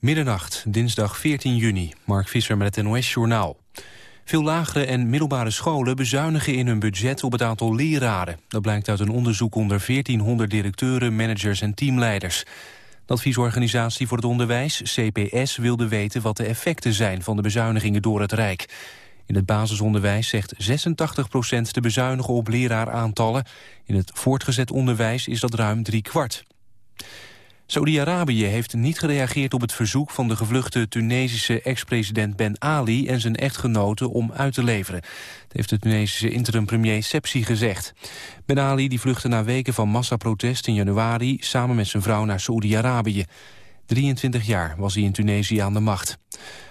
Middernacht, dinsdag 14 juni. Mark Visser met het NOS-journaal. Veel lagere en middelbare scholen bezuinigen in hun budget op het aantal leraren. Dat blijkt uit een onderzoek onder 1400 directeuren, managers en teamleiders. De adviesorganisatie voor het onderwijs, CPS, wilde weten wat de effecten zijn van de bezuinigingen door het Rijk. In het basisonderwijs zegt 86 procent te bezuinigen op leraaraantallen. In het voortgezet onderwijs is dat ruim drie kwart. Saudi-Arabië heeft niet gereageerd op het verzoek van de gevluchte Tunesische ex-president Ben Ali en zijn echtgenote om uit te leveren. Dat heeft de Tunesische interim-premier Sepsi gezegd. Ben Ali die vluchtte na weken van massaprotest in januari samen met zijn vrouw naar Saudi-Arabië. 23 jaar was hij in Tunesië aan de macht.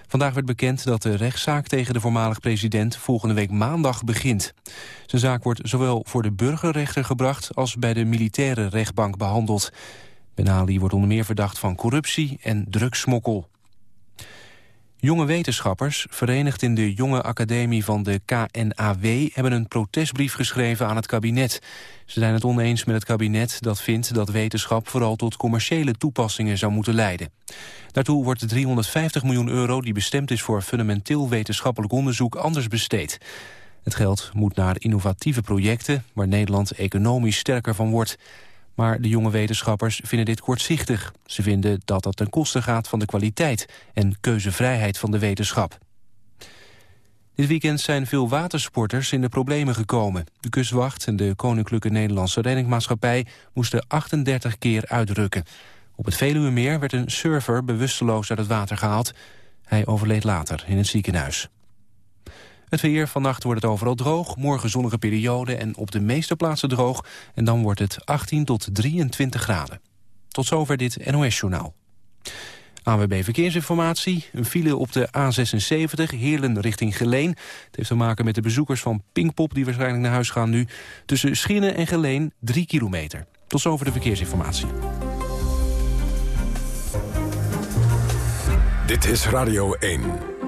Vandaag werd bekend dat de rechtszaak tegen de voormalig president volgende week maandag begint. Zijn zaak wordt zowel voor de burgerrechter gebracht als bij de militaire rechtbank behandeld. Ben Ali wordt onder meer verdacht van corruptie en drugssmokkel. Jonge wetenschappers, verenigd in de Jonge Academie van de KNAW... hebben een protestbrief geschreven aan het kabinet. Ze zijn het oneens met het kabinet dat vindt dat wetenschap... vooral tot commerciële toepassingen zou moeten leiden. Daartoe wordt de 350 miljoen euro die bestemd is... voor fundamenteel wetenschappelijk onderzoek anders besteed. Het geld moet naar innovatieve projecten... waar Nederland economisch sterker van wordt... Maar de jonge wetenschappers vinden dit kortzichtig. Ze vinden dat dat ten koste gaat van de kwaliteit en keuzevrijheid van de wetenschap. Dit weekend zijn veel watersporters in de problemen gekomen. De kustwacht en de Koninklijke Nederlandse Reddingmaatschappij moesten 38 keer uitrukken. Op het Veluwemeer werd een surfer bewusteloos uit het water gehaald. Hij overleed later in het ziekenhuis. Het weer, vannacht wordt het overal droog, morgen zonnige periode en op de meeste plaatsen droog. En dan wordt het 18 tot 23 graden. Tot zover dit NOS-journaal. AWB Verkeersinformatie. Een file op de A76, Heerlen richting Geleen. Het heeft te maken met de bezoekers van Pinkpop... die waarschijnlijk naar huis gaan nu. Tussen Schinnen en Geleen 3 kilometer. Tot zover de verkeersinformatie. Dit is Radio 1.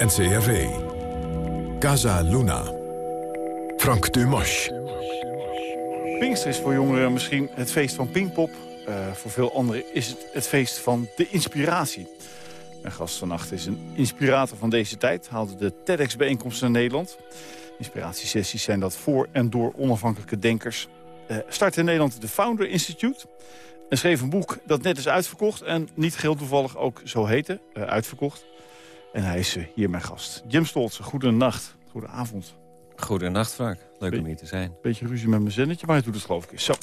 NCRV. Casa Luna. Frank Dumas. Pinkster is voor jongeren misschien het feest van Pinkpop. Uh, voor veel anderen is het het feest van de inspiratie. Mijn gast vannacht is een inspirator van deze tijd. Haalde de TEDx-bijeenkomsten naar Nederland. Inspiratiesessies zijn dat voor en door onafhankelijke denkers. Uh, start in Nederland de Founder Institute. En schreef een boek dat net is uitverkocht. En niet geheel toevallig ook zo heette, uh, uitverkocht. En hij is hier mijn gast. Jim Stoltze, goedenacht. Goedenavond. Goedenacht, Frank. Leuk om hier te zijn. Beetje ruzie met mijn zinnetje, maar hij doet het geloof ik. Zo.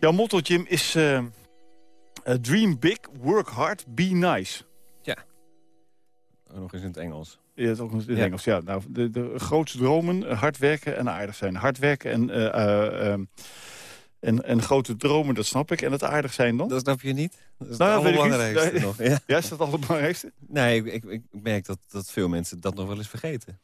Jouw motto, Jim, is... Uh, dream big, work hard, be nice. Ja. Nog eens in het Engels. Ja, het ook in het Engels. Ja, nou, de, de grootste dromen, hard werken en aardig zijn. Hard werken en... Uh, en, en grote dromen, dat snap ik. En het aardig zijn dan? Dat snap je niet. Dat is nou, het allerbelangrijkste nog. Ja. ja, is dat het allerbelangrijkste? Nee, ik, ik, merk dat, dat veel mensen dat nog wel eens vergeten.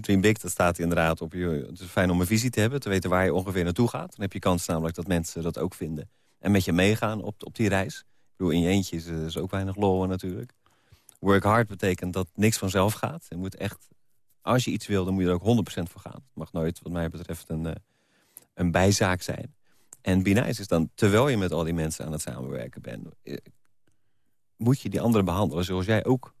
Dream Big, dat staat inderdaad op je... Het is fijn om een visie te hebben, te weten waar je ongeveer naartoe gaat. Dan heb je kans namelijk dat mensen dat ook vinden. En met je meegaan op, op die reis. Ik bedoel, in je eentje is, is ook weinig lol natuurlijk. Work hard betekent dat niks vanzelf gaat. Je moet echt, als je iets wil, dan moet je er ook 100% voor gaan. Het mag nooit, wat mij betreft, een, eh, een bijzaak zijn. En be nice is dan, terwijl je met al die mensen aan het samenwerken bent... Eh, moet je die anderen behandelen zoals jij ook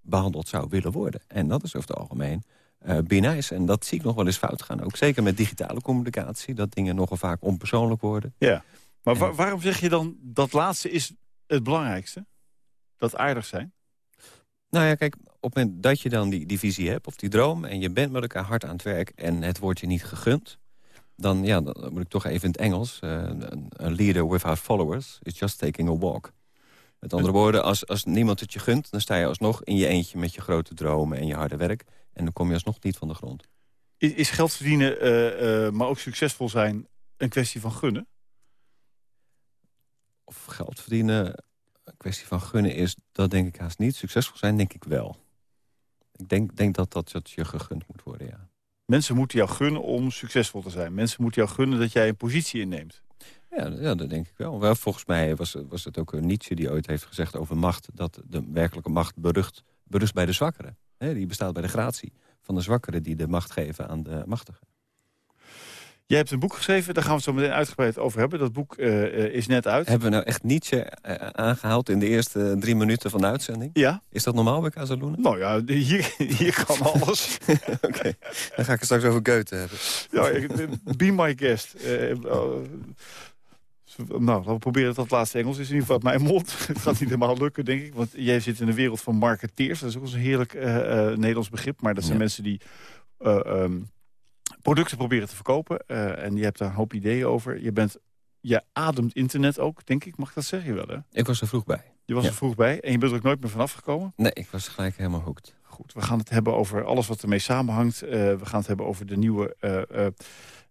behandeld zou willen worden. En dat is over het algemeen uh, be nice. En dat zie ik nog wel eens fout gaan. Ook zeker met digitale communicatie. Dat dingen nogal vaak onpersoonlijk worden. Ja, maar waarom zeg je dan dat laatste is het belangrijkste? Dat aardig zijn? Nou ja, kijk, op het moment dat je dan die, die visie hebt of die droom... en je bent met elkaar hard aan het werk en het wordt je niet gegund dan, ja, dan moet ik toch even in het Engels... Uh, een leader without followers is just taking a walk. Met andere woorden, als, als niemand het je gunt... dan sta je alsnog in je eentje met je grote dromen en je harde werk... en dan kom je alsnog niet van de grond. Is, is geld verdienen, uh, uh, maar ook succesvol zijn... een kwestie van gunnen? Of geld verdienen een kwestie van gunnen is... dat denk ik haast niet. Succesvol zijn denk ik wel. Ik denk, denk dat, dat dat je gegund moet worden, ja. Mensen moeten jou gunnen om succesvol te zijn. Mensen moeten jou gunnen dat jij een positie inneemt. Ja, ja dat denk ik wel. wel. Volgens mij was, was het ook Nietzsche die ooit heeft gezegd over macht... dat de werkelijke macht berucht, berust bij de zwakkeren. die bestaat bij de gratie van de zwakkeren... die de macht geven aan de machtigen. Jij hebt een boek geschreven, daar gaan we het zo meteen uitgebreid over hebben. Dat boek is net uit. Hebben we nou echt Nietzsche aangehaald in de eerste drie minuten van de uitzending? Ja. Is dat normaal bij Casaluna? Nou ja, hier, hier kan alles. Oké, dan ga ik het straks over Goethe hebben. Ja, be my guest. Nou, laten we proberen dat laatste Engels is in ieder geval uit mijn mond. het gaat niet helemaal lukken, denk ik. Want jij zit in de wereld van marketeers. Dat is ook een heerlijk Nederlands begrip. Maar dat zijn mensen die um, producten proberen te verkopen. en je hebt daar een hoop ideeën over. Je, bent, je ademt internet ook, denk ik. Mag ik dat zeggen? wel, hè? Ik was er vroeg bij. Je was er vroeg bij. En je bent er ook nooit meer vanaf gekomen? Nee, ik was gelijk helemaal hooked. Goed, we gaan het hebben over alles wat ermee samenhangt. we gaan het hebben over de nieuwe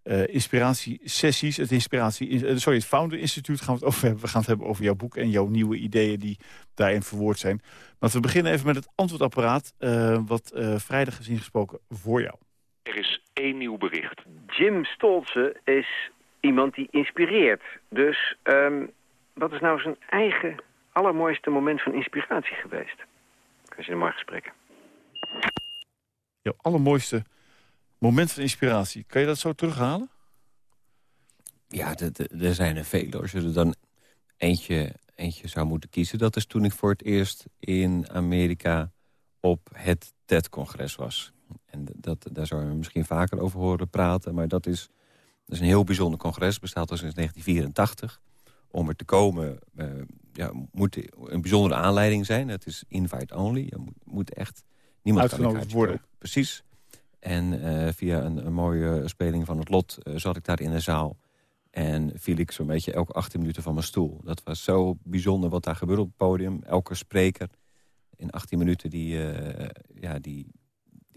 uh, inspiratiesessies. Het, inspiratie, uh, sorry, het Founder Instituut gaan we het over hebben. We gaan het hebben over jouw boek en jouw nieuwe ideeën die daarin verwoord zijn. Maar we beginnen even met het antwoordapparaat... Uh, wat vrijdag is ingesproken voor jou. Er is één nieuw bericht. Jim Stolze is iemand die inspireert. Dus um, wat is nou zijn eigen allermooiste moment van inspiratie geweest? Als je er maar gesprekken. Jouw allermooiste moment van inspiratie. Kan je dat zo terughalen? Ja, er zijn er veel. Als je er dan eentje, eentje zou moeten kiezen... dat is toen ik voor het eerst in Amerika op het TED-congres was. En dat, daar zou je misschien vaker over horen praten. Maar dat is, dat is een heel bijzonder congres. bestaat al sinds 1984. Om er te komen uh, ja, moet een bijzondere aanleiding zijn. Het is invite only. Je moet, moet echt... Niemand Uitgenodigd worden. Precies. En uh, via een, een, mooie speling van het lot uh, zat ik daar in de zaal. En viel ik zo'n beetje elke 18 minuten van mijn stoel. Dat was zo bijzonder wat daar gebeurde op het podium. Elke spreker in 18 minuten die, uh, ja, die,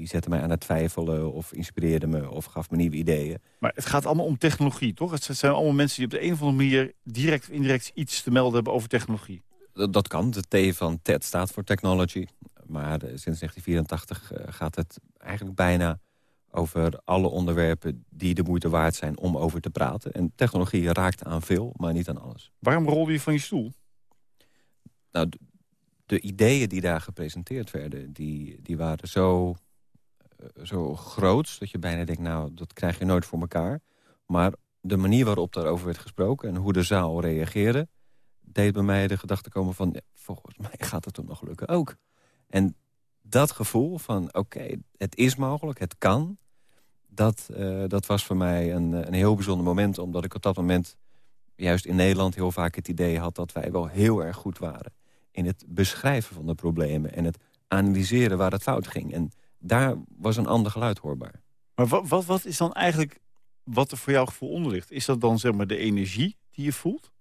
die zette mij aan het twijfelen... of inspireerde me of gaf me nieuwe ideeën. Maar het gaat allemaal om technologie, toch? Het zijn allemaal mensen die op de een of andere manier... direct of indirect iets te melden hebben over technologie. Dat, dat kan. De T van TED staat voor technology. Maar sinds 1984 gaat het eigenlijk bijna over alle onderwerpen die de moeite waard zijn om over te praten. En technologie raakt aan veel, maar niet aan alles. Waarom rolde je van je stoel? Nou, de, de ideeën die daar gepresenteerd werden, die, die waren zo, zo groot... dat je bijna denkt, nou, dat krijg je nooit voor elkaar. Maar de manier waarop daarover werd gesproken en hoe de zaal reageerde... deed bij mij de gedachte komen van, volgens mij gaat het toch nog lukken ook. En dat gevoel van, oké, het is mogelijk, het kan... Dat, uh, dat was voor mij een, een heel bijzonder moment. Omdat ik op dat moment, juist in Nederland... heel vaak het idee had dat wij wel heel erg goed waren... in het beschrijven van de problemen... en het analyseren waar het fout ging. En daar was een ander geluid hoorbaar. Maar wat, wat, wat is dan eigenlijk wat er voor jouw gevoel onder ligt? Is dat dan zeg maar de energie die je voelt?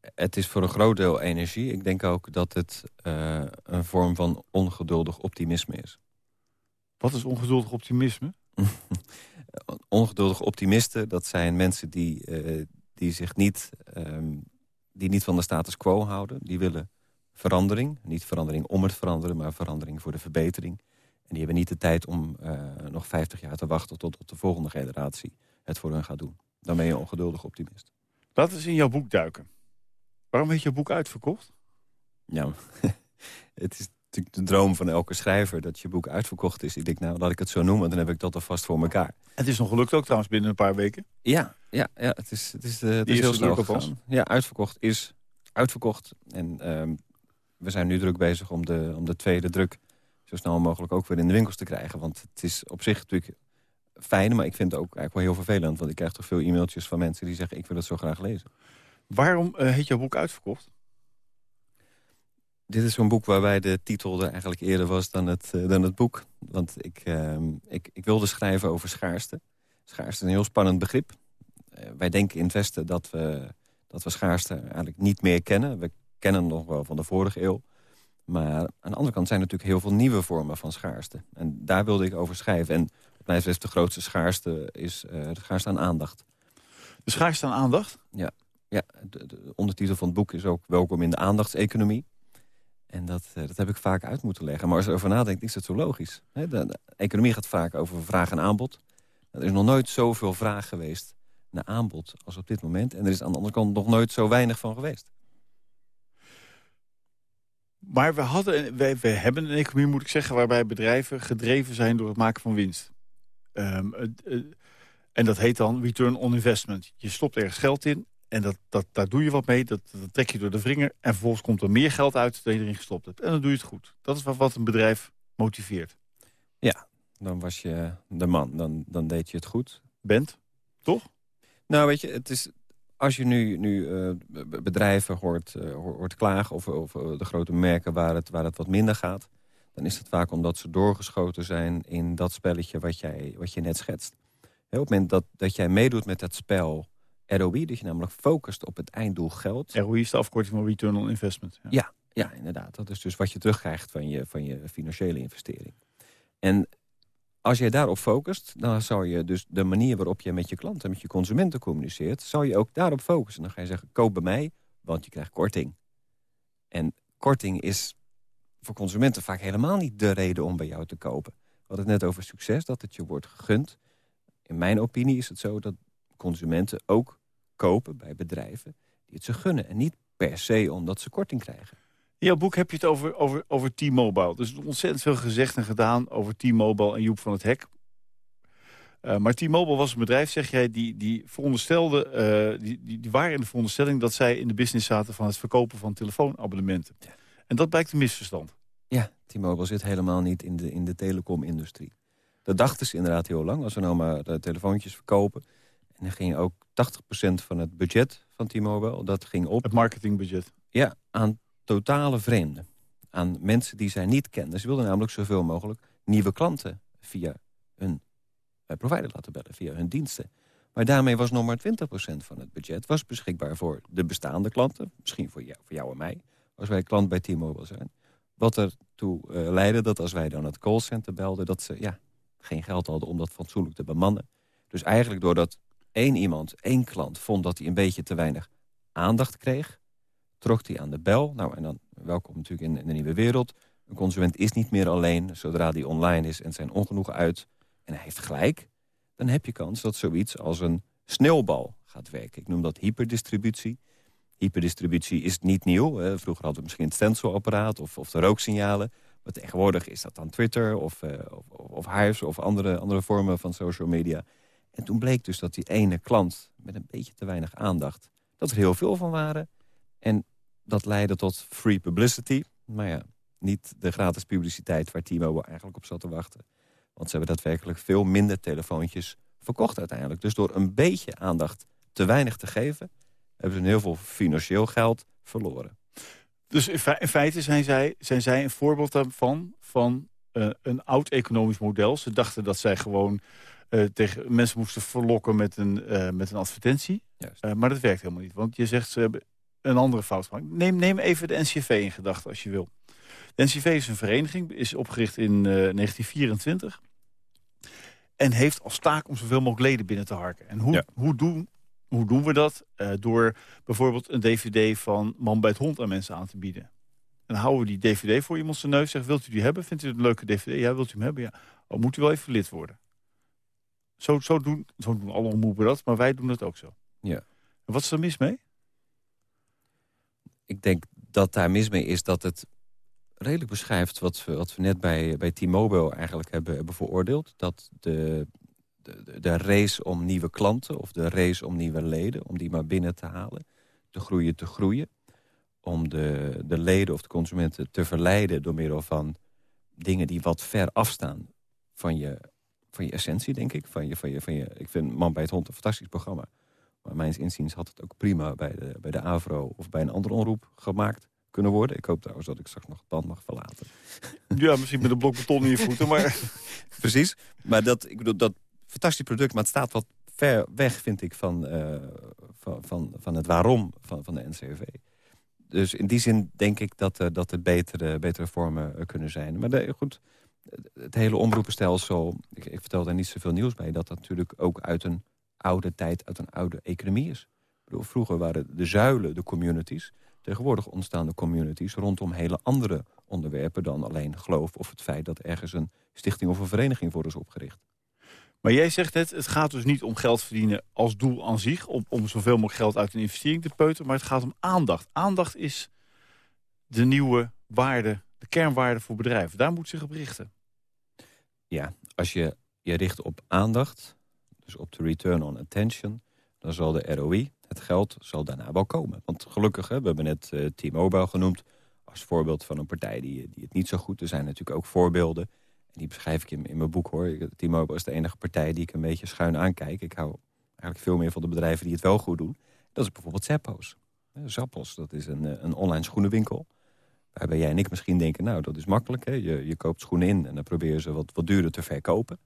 Het is voor een groot deel energie. Ik denk ook dat het uh, een vorm van ongeduldig optimisme is. Wat is ongeduldig optimisme? ongeduldig optimisten, dat zijn mensen die, uh, die zich niet, um, die niet van de status quo houden. Die willen verandering. Niet verandering om het veranderen, maar verandering voor de verbetering. En die hebben niet de tijd om uh, nog 50 jaar te wachten... tot, tot de volgende generatie het voor hun gaat doen. Dan ben je een ongeduldig optimist. Laten we eens in jouw boek duiken. Waarom heeft je boek uitverkocht? Ja, het is natuurlijk de droom van elke schrijver dat je boek uitverkocht is. Ik denk, nou, laat ik het zo noemen, dan heb ik dat alvast voor elkaar. Het is nog gelukt ook trouwens binnen een paar weken. Ja, ja, ja het is, het is, uh, het is heel snel gegaan. Ja, uitverkocht is uitverkocht. En um, we zijn nu druk bezig om de, om de tweede druk zo snel mogelijk ook weer in de winkels te krijgen. Want het is op zich natuurlijk fijn, maar ik vind het ook eigenlijk wel heel vervelend. Want ik krijg toch veel e-mailtjes van mensen die zeggen, ik wil het zo graag lezen. Waarom uh, heet jouw boek uitverkocht? Dit is zo'n boek waarbij de titel er eigenlijk eerder was dan het, uh, dan het boek. Want ik, uh, ik, ik wilde schrijven over schaarste. Schaarste is een heel spannend begrip. Uh, wij denken in het Westen dat we, dat we schaarste eigenlijk niet meer kennen. We kennen nog wel van de vorige eeuw. Maar aan de andere kant zijn er natuurlijk heel veel nieuwe vormen van schaarste. En daar wilde ik over schrijven. En op mij is de grootste schaarste is de schaarste aan aandacht. De schaarste aan aandacht? Ja. Ja, de, de, ondertitel van het boek is ook Welkom in de aandachtseconomie. En dat, uh, dat heb ik vaak uit moeten leggen. Maar als je erover nadenkt, is dat zo logisch. He, de, de, economie gaat vaak over vraag en aanbod. Er is nog nooit zoveel vraag geweest naar aanbod als op dit moment. En er is aan de andere kant nog nooit zo weinig van geweest. Maar we, hadden, we, we hebben een economie, moet ik zeggen... waarbij bedrijven gedreven zijn door het maken van winst. Um, uh, uh, En dat heet dan return on investment. Je stopt ergens geld in en dat, dat, daar doe je wat mee. Dat, dat trek je door de vinger. En vervolgens komt er meer geld uit dan je erin gestopt hebt. En dan doe je het goed. Dat is wat, wat een bedrijf motiveert. Ja, dan was je de man. Dan, dan deed je het goed. Bent, toch? Nou, weet je, het is, als je nu, nu uh, bedrijven hoort, uh, hoort klagen... of, of de grote merken waar het, waar het wat minder gaat... dan is het vaak omdat ze doorgeschoten zijn in dat spelletje wat, jij, wat je net schetst. Op het moment dat, dat jij meedoet met dat spel ROI... dat je namelijk focust op het einddoel geld... ROI is de afkorting van Return on Investment. Ja. ja, ja, inderdaad. Dat is dus wat je terugkrijgt van je, van je financiële investering. En als jij daarop focust, dan zou je dus de manier waarop je met je klanten, met je consumenten communiceert, zou je ook daarop focussen. Dan ga je zeggen, koop bij mij, want je krijgt korting. En korting is voor consumenten vaak helemaal niet de reden om bij jou te kopen. We hadden het net over succes, dat het je wordt gegund. In mijn opinie is het zo dat consumenten ook kopen bij bedrijven die het ze gunnen. En niet per se omdat ze korting krijgen. In jouw boek heb je het over, over, over T-Mobile. Er is ontzettend veel gezegd en gedaan over T-Mobile en Joep van het Hek. Uh, maar T-Mobile was een bedrijf, zeg jij, die, die veronderstelde... Uh, die, die, die, waren in de veronderstelling dat zij in de business zaten... van het verkopen van telefoonabonnementen. Ja. En dat blijkt een misverstand. Ja, T-Mobile zit helemaal niet in de, in de telecomindustrie. Dat dachten ze inderdaad heel lang. Als we nou maar de telefoontjes verkopen... en dan ging ook 80% van het budget van T-Mobile... dat ging op... Het marketingbudget. Ja, aan totale vreemden. Aan mensen die zij niet kenden. Ze wilden namelijk zoveel mogelijk nieuwe klanten via hun uh, provider laten bellen, via hun diensten. Maar daarmee was nog maar 20% van het budget was beschikbaar voor de bestaande klanten. Misschien voor jou, voor jou en mij, als wij klant bij T-Mobile zijn. Wat ertoe uh, leidde dat als wij dan het callcenter belden... dat ze ja, geen geld hadden om dat fatsoenlijk te bemannen. Dus eigenlijk doordat één iemand, één klant vond dat hij een beetje te weinig aandacht kreeg trok hij aan de bel. Nou, en dan welkom natuurlijk in, de nieuwe wereld. Een consument is niet meer alleen zodra die online is en zijn ongenoegen uit. En hij heeft gelijk. Dan heb je kans dat zoiets als een sneeuwbal gaat werken. Ik noem dat hyperdistributie. Hyperdistributie is niet nieuw. Vroeger hadden we misschien het stencilapparaat of, of de rooksignalen. Maar tegenwoordig is dat dan Twitter of, uh, of, of of andere, andere vormen van social media. En toen bleek dus dat die ene klant met een beetje te weinig aandacht... dat er heel veel van waren. En dat leidde tot free publicity. Maar ja, niet de gratis publiciteit waar T-Mobile eigenlijk op zat te wachten. Want ze hebben daadwerkelijk veel minder telefoontjes verkocht uiteindelijk. Dus door een beetje aandacht te weinig te geven... hebben ze heel veel financieel geld verloren. Dus in, feite zijn zij, zijn zij een voorbeeld daarvan... van uh, een oud economisch model. Ze dachten dat zij gewoon uh, tegen mensen moesten verlokken met een, uh, met een advertentie. maar dat werkt helemaal niet. Want je zegt, ze hebben een andere fout. Neem, neem even de NCV in gedachten als je wil. De NCV is een vereniging, is opgericht in uh, 1924... en heeft als taak om zoveel mogelijk leden binnen te harken. En hoe, ja. hoe, doen, hoe doen we dat? Uh, door bijvoorbeeld een dvd van Man bij het Hond aan mensen aan te bieden. En dan houden we die dvd voor iemand zijn neus. Zeggen, wilt u die hebben? Vindt u het een leuke dvd? Ja, wilt u hem hebben? Ja. Oh, moet u wel even lid worden. Zo, zo, doen, zo doen alle omroepen dat, maar wij doen dat ook zo. Ja. En wat is er mis mee? Ik denk dat daar mis mee is dat het redelijk beschrijft... wat we, wat we net bij, bij T-Mobile eigenlijk hebben, hebben veroordeeld. Dat de, de, de race om nieuwe klanten of de race om nieuwe leden... om die maar binnen te halen, te groeien, te groeien. Om de, de leden of de consumenten te verleiden door middel van dingen die wat ver afstaan van je, van je essentie, denk ik. Van je, van je, van je, ik vind Man bij het Hond een fantastisch programma. Maar mijns inziens had het ook prima bij de, bij de AVRO of bij een andere omroep gemaakt kunnen worden. Ik hoop trouwens dat ik straks nog het pand mag verlaten. Ja, misschien met een blok beton in je voeten, maar... Precies, maar dat, ik bedoel, dat fantastisch product, maar het staat wat ver weg, vind ik, van, uh, van, van, van het waarom van, van de NCV. Dus in die zin denk ik dat, uh, dat er betere, betere vormen uh, kunnen zijn. Maar de, goed, het hele omroepenstelsel, ik, ik vertel daar niet zoveel nieuws bij... dat dat natuurlijk ook uit een oude tijd uit een oude economie is. Bedoel, vroeger waren de zuilen de communities. Tegenwoordig ontstaan de communities rondom hele andere onderwerpen... dan alleen geloof of het feit dat ergens een stichting of een vereniging voor is opgericht. Maar jij zegt het, het gaat dus niet om geld verdienen als doel aan zich... om, om zoveel mogelijk geld uit een investering te peuteren... maar het gaat om aandacht. Aandacht is de nieuwe waarde, de kernwaarde voor bedrijven. Daar moet zich op richten. Ja, als je je richt op aandacht dus op de return on attention... dan zal de ROI, het geld, zal daarna wel komen. Want gelukkig, hè, we hebben net uh, T-Mobile genoemd... als voorbeeld van een partij die, die het niet zo goed... Er zijn natuurlijk ook voorbeelden, en die beschrijf ik in, in mijn boek hoor. T-Mobile is de enige partij die ik een beetje schuin aankijk. Ik hou eigenlijk veel meer van de bedrijven die het wel goed doen. Dat is bijvoorbeeld Zappos. Zappos, dat is een, een online schoenenwinkel... Waarbij jij en ik misschien denken, nou, dat is makkelijk. Hè? Je, je koopt schoenen in en dan probeer je ze wat, wat duurder te verkopen.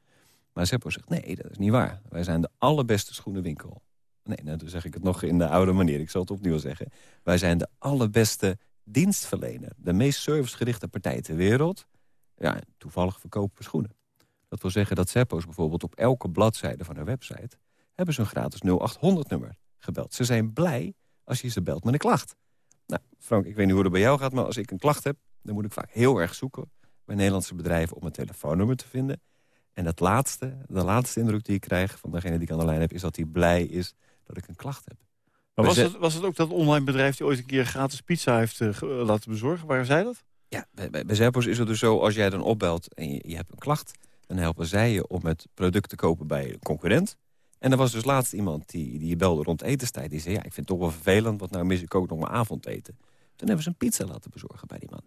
Maar Zeppo zegt, nee, dat is niet waar. Wij zijn de allerbeste schoenenwinkel. Nee, nou, dan zeg ik het nog in de oude manier. Ik zal het opnieuw zeggen. Wij zijn de allerbeste dienstverlener. De meest servicegerichte partij ter wereld. Ja, toevallig verkopen we schoenen. Dat wil zeggen dat Zeppo's bijvoorbeeld op elke bladzijde van hun website... hebben ze een gratis 0800-nummer gebeld. Ze zijn blij als je ze belt met een klacht. Nou, Frank, ik weet niet hoe het bij jou gaat, maar als ik een klacht heb... dan moet ik vaak heel erg zoeken bij Nederlandse bedrijven om een telefoonnummer te vinden. En het laatste, de laatste indruk die ik krijg van degene die ik aan de lijn heb... is dat hij blij is dat ik een klacht heb. Maar was het, was het ook dat online bedrijf die ooit een keer gratis pizza heeft uh, laten bezorgen? Waar zei dat? Ja, bij, bij, Zappos is het dus zo, als jij dan opbelt en je, je hebt een klacht... dan helpen zij je om het product te kopen bij een concurrent. En er was dus laatst iemand die, die je belde rond etenstijd. Die zei, ja, ik vind het toch wel vervelend, want nou mis ik ook nog mijn avondeten. Toen hebben ze een pizza laten bezorgen bij die man.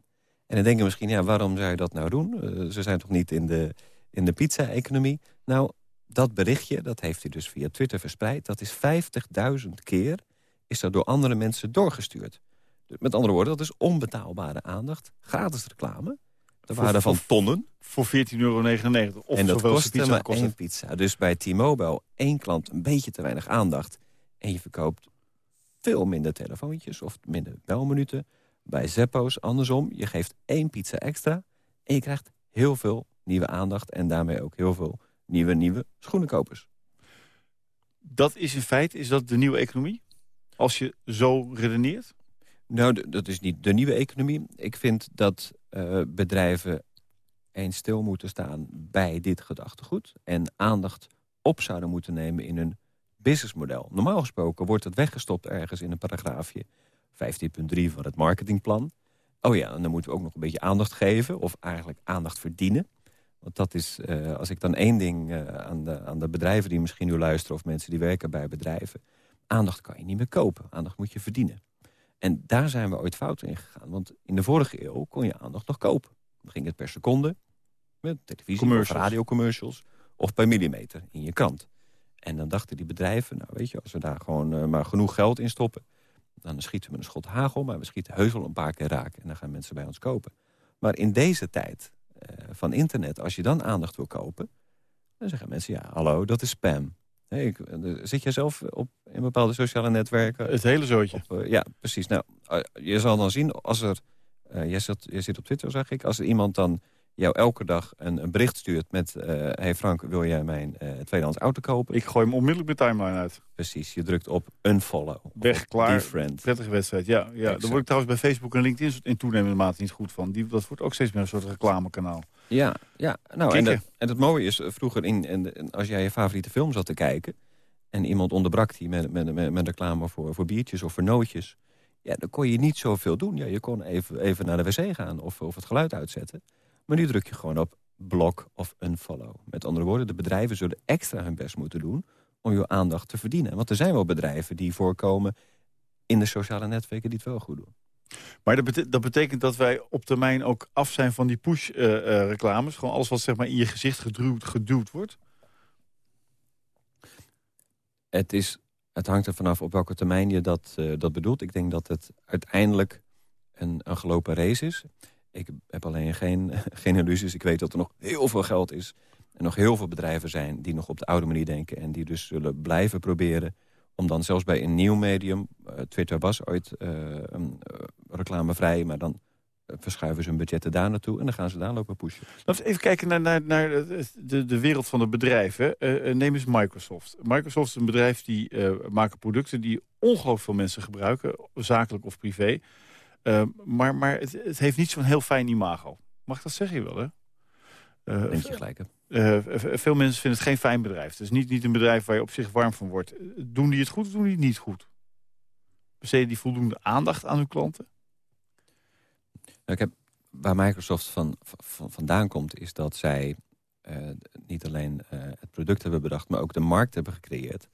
En dan denk je misschien, ja, waarom zou je dat nou doen? Uh, ze zijn toch niet in de, in de pizza-economie? Nou, dat berichtje, dat heeft hij dus via Twitter verspreid. Dat is 50.000 keer is dat door andere mensen doorgestuurd. Met andere woorden, dat is onbetaalbare aandacht. Gratis reclame. De waarde van tonnen. Voor 14,99 euro. Of en dat kost pizza maar één pizza. Dus bij T-Mobile één klant een beetje te weinig aandacht. En je verkoopt veel minder telefoontjes of minder belminuten. Bij Zeppo's andersom. Je geeft één pizza extra. En je krijgt heel veel nieuwe aandacht. En daarmee ook heel veel nieuwe, nieuwe schoenenkopers. Dat is in feite, is dat de nieuwe economie? Als je zo redeneert? Nou, dat is niet de nieuwe economie. Ik vind dat uh, bedrijven eens stil moeten staan bij dit gedachtegoed... en aandacht op zouden moeten nemen in hun businessmodel. Normaal gesproken wordt het weggestopt ergens in een paragraafje 15.3 van het marketingplan. Oh ja, en dan moeten we ook nog een beetje aandacht geven... of eigenlijk aandacht verdienen. Want dat is, uh, als ik dan één ding uh, aan, de, aan de bedrijven die misschien nu luisteren... of mensen die werken bij bedrijven... aandacht kan je niet meer kopen, aandacht moet je verdienen. En daar zijn we ooit fout in gegaan. Want in de vorige eeuw kon je aandacht nog kopen. Dan ging het per seconde, met televisie of radiocommercials... of per millimeter in je krant. En dan dachten die bedrijven, nou weet je, als we daar gewoon uh, maar genoeg geld in stoppen... dan schieten we een schot hagel, maar we schieten heus wel een paar keer raak... en dan gaan mensen bij ons kopen. Maar in deze tijd van internet, als je dan aandacht wil kopen... dan zeggen mensen, ja, hallo, dat is spam. Nee, ik, zit jij zelf op in bepaalde sociale netwerken? Het hele zootje. Op, uh, ja, precies. Nou, je zal dan zien, als er... Uh, jij, zit, jij zit op Twitter, zag ik. Als er iemand dan jou elke dag een, een bericht stuurt met... Uh, hey Frank, wil jij mijn uh, tweedehands auto kopen? Ik gooi hem onmiddellijk mijn timeline uit. Precies, je drukt op unfollow. Weg, klaar, prettige wedstrijd. Ja, ja. Daar word ik trouwens bij Facebook en LinkedIn in toenemende mate niet goed van. Die, dat wordt ook steeds meer een soort reclamekanaal. Ja, ja. Nou, en, dat, en het mooie is, vroeger in, en, als jij je favoriete film zat te kijken... en iemand onderbrak die met, met, met, met reclame voor, voor biertjes of voor nootjes... ja, dan kon je niet zoveel doen. Ja, je kon even, even naar de wc gaan of, of het geluid uitzetten... Maar nu druk je gewoon op block of unfollow. Met andere woorden, de bedrijven zullen extra hun best moeten doen... om je aandacht te verdienen. Want er zijn wel bedrijven die voorkomen in de sociale netwerken die het wel goed doen. Maar dat, betekent, dat betekent dat wij op termijn ook af zijn van die push-reclames? Uh, uh, Gewoon alles wat zeg maar, in je gezicht geduwd, geduwd wordt? Het, is, het hangt er vanaf op welke termijn je dat, uh, dat bedoelt. Ik denk dat het uiteindelijk een, een gelopen race is. Ik heb alleen geen, geen illusies. Ik weet dat er nog heel veel geld is. En nog heel veel bedrijven zijn die nog op de oude manier denken. En die dus zullen blijven proberen om dan zelfs bij een nieuw medium... Uh, Twitter was ooit um, uh, reclamevrij, maar dan verschuiven ze hun budgetten daar naartoe... en dan gaan ze daar lopen pushen. Laten we even kijken naar, naar, naar de, de wereld van de bedrijven. neem eens Microsoft. Microsoft is een bedrijf die maken producten die ongelooflijk veel mensen gebruiken... zakelijk of privé... Uh, maar maar het, het, heeft niet zo'n heel fijn imago. Mag ik dat zeggen wel, hè? Uh, Denk je gelijk, uh, veel mensen vinden het geen fijn bedrijf. Het is niet, niet een bedrijf waar je op zich warm van wordt. Doen die het goed of doen die het niet goed? Besteden die voldoende aandacht aan hun klanten? Nou, ik heb, waar Microsoft van, van, vandaan komt, is dat zij eh, niet alleen eh, het product hebben bedacht... maar ook de markt hebben gecreëerd.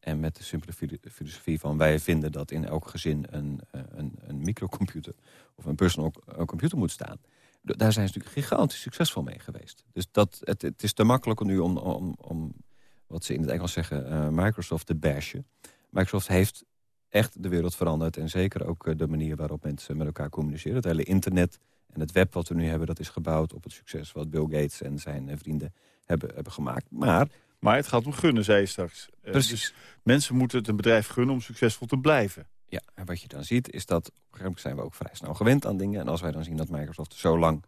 En met de simpele filosofie van wij vinden dat in elk gezin een, een, een microcomputer of een personal computer moet staan. Daar zijn ze natuurlijk gigantisch succesvol mee geweest. Dus dat, het, is te makkelijk nu om, om, om wat ze in het Engels zeggen, Microsoft te bashen. Microsoft heeft echt de wereld veranderd. En zeker ook de manier waarop mensen met elkaar communiceren. Het hele internet en het web wat we nu hebben, dat is gebouwd op het succes... wat Bill Gates en zijn eh, vrienden hebben, hebben gemaakt. Maar, maar het gaat om gunnen, zei je straks. Uh, Precies. Dus mensen moeten het een bedrijf gunnen om succesvol te blijven. Ja, en wat je dan ziet is dat... op een gegeven moment zijn we ook vrij snel gewend aan dingen. En als wij dan zien dat Microsoft zo lang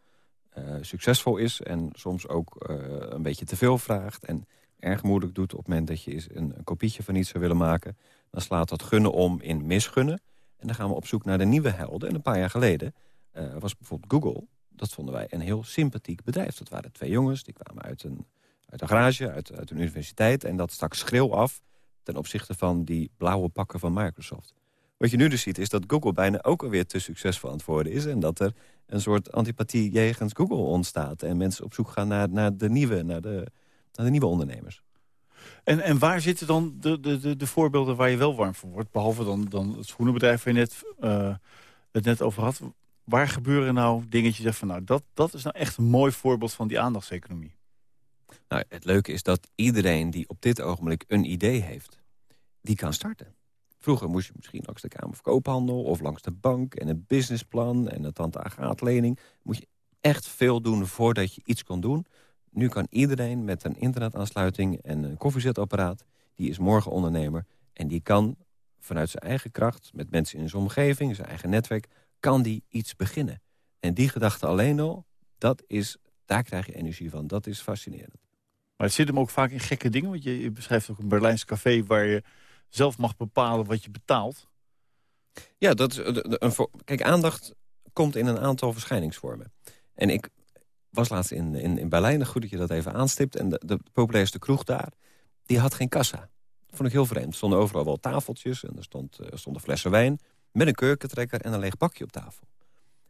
uh, succesvol is... en soms ook uh, een beetje te veel vraagt... en erg moeilijk doet op het moment dat je een, een kopietje van iets zou willen maken... dan slaat dat gunnen om in misgunnen. En dan gaan we op zoek naar de nieuwe helden. En een paar jaar geleden uh, was bijvoorbeeld Google. Dat vonden wij een heel sympathiek bedrijf. Dat waren twee jongens, die kwamen uit een, uit een garage, uit, uit een universiteit... en dat stak schreeuw af ten opzichte van die blauwe pakken van Microsoft. Wat je nu dus ziet is dat Google bijna ook alweer te succesvol aan het worden is... en dat er een soort antipathie jegens Google ontstaat... en mensen op zoek gaan naar, naar, de, nieuwe, naar, de, naar de nieuwe ondernemers. En, en waar zitten dan de, de, de, de voorbeelden waar je wel warm voor wordt? Behalve dan, dan het schoenenbedrijf waar je net, uh, het net over had waar gebeuren nou dingetjes van... nou, dat, dat is nou echt een mooi voorbeeld van die aandachtseconomie? Nou, het leuke is dat iedereen die op dit ogenblik een idee heeft... die kan starten. Vroeger moest je misschien langs de Kamer van Koophandel... of langs de bank en een businessplan en een tante agaatlening. Moet je echt veel doen voordat je iets kon doen. Nu kan iedereen met een internetaansluiting en een koffiezetapparaat... die is morgen ondernemer en die kan vanuit zijn eigen kracht... met mensen in zijn omgeving, zijn eigen netwerk kan die iets beginnen. En die gedachte alleen al, dat is, daar krijg je energie van. Dat is fascinerend. Maar het zit hem ook vaak in gekke dingen. Want je, beschrijft ook een Berlijnse café waar je zelf mag bepalen wat je betaalt. Ja, dat is een, kijk, aandacht komt in een aantal verschijningsvormen. En ik was laatst in, in, in Berlijn, goed dat je dat even aanstipt. En de, de populairste kroeg daar, die had geen kassa. Dat vond ik heel vreemd. Er stonden overal wel tafeltjes en er stond, uh, stonden flessen wijn met een kurkentrekker en een leeg bakje op tafel.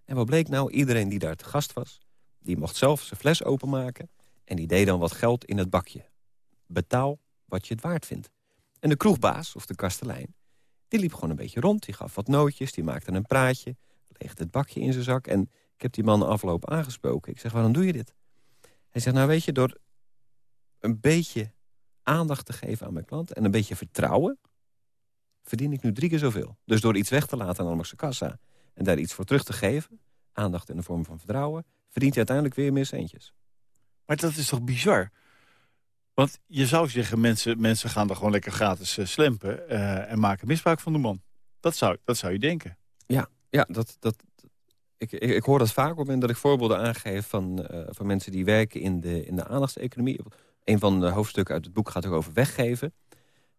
En wat bleek nou? Iedereen die daar te gast was... die mocht zelf zijn fles openmaken... en die deed dan wat geld in het bakje. Betaal wat je het waard vindt. En de kroegbaas, of de kastelein... die liep gewoon een beetje rond, die gaf wat nootjes... die maakte een praatje, legde het bakje in zijn zak... en ik heb die man afloop aangesproken. Ik zeg, waarom doe je dit? Hij zegt, nou weet je, door een beetje aandacht te geven aan mijn klant... en een beetje vertrouwen verdien ik nu drie keer zoveel. Dus door iets weg te laten aan de kassa... en daar iets voor terug te geven, aandacht in de vorm van vertrouwen... verdient je uiteindelijk weer meer centjes. Maar dat is toch bizar? Want je zou zeggen, mensen, mensen gaan er gewoon lekker gratis uh, slempen... Uh, en maken misbruik van de man. Dat zou, dat zou je denken. Ja, ja dat, dat, ik, ik, hoor dat vaak op het moment dat ik voorbeelden aangeef... van, uh, van mensen die werken in de, in de aandachtseconomie. Een van de hoofdstukken uit het boek gaat ook over weggeven.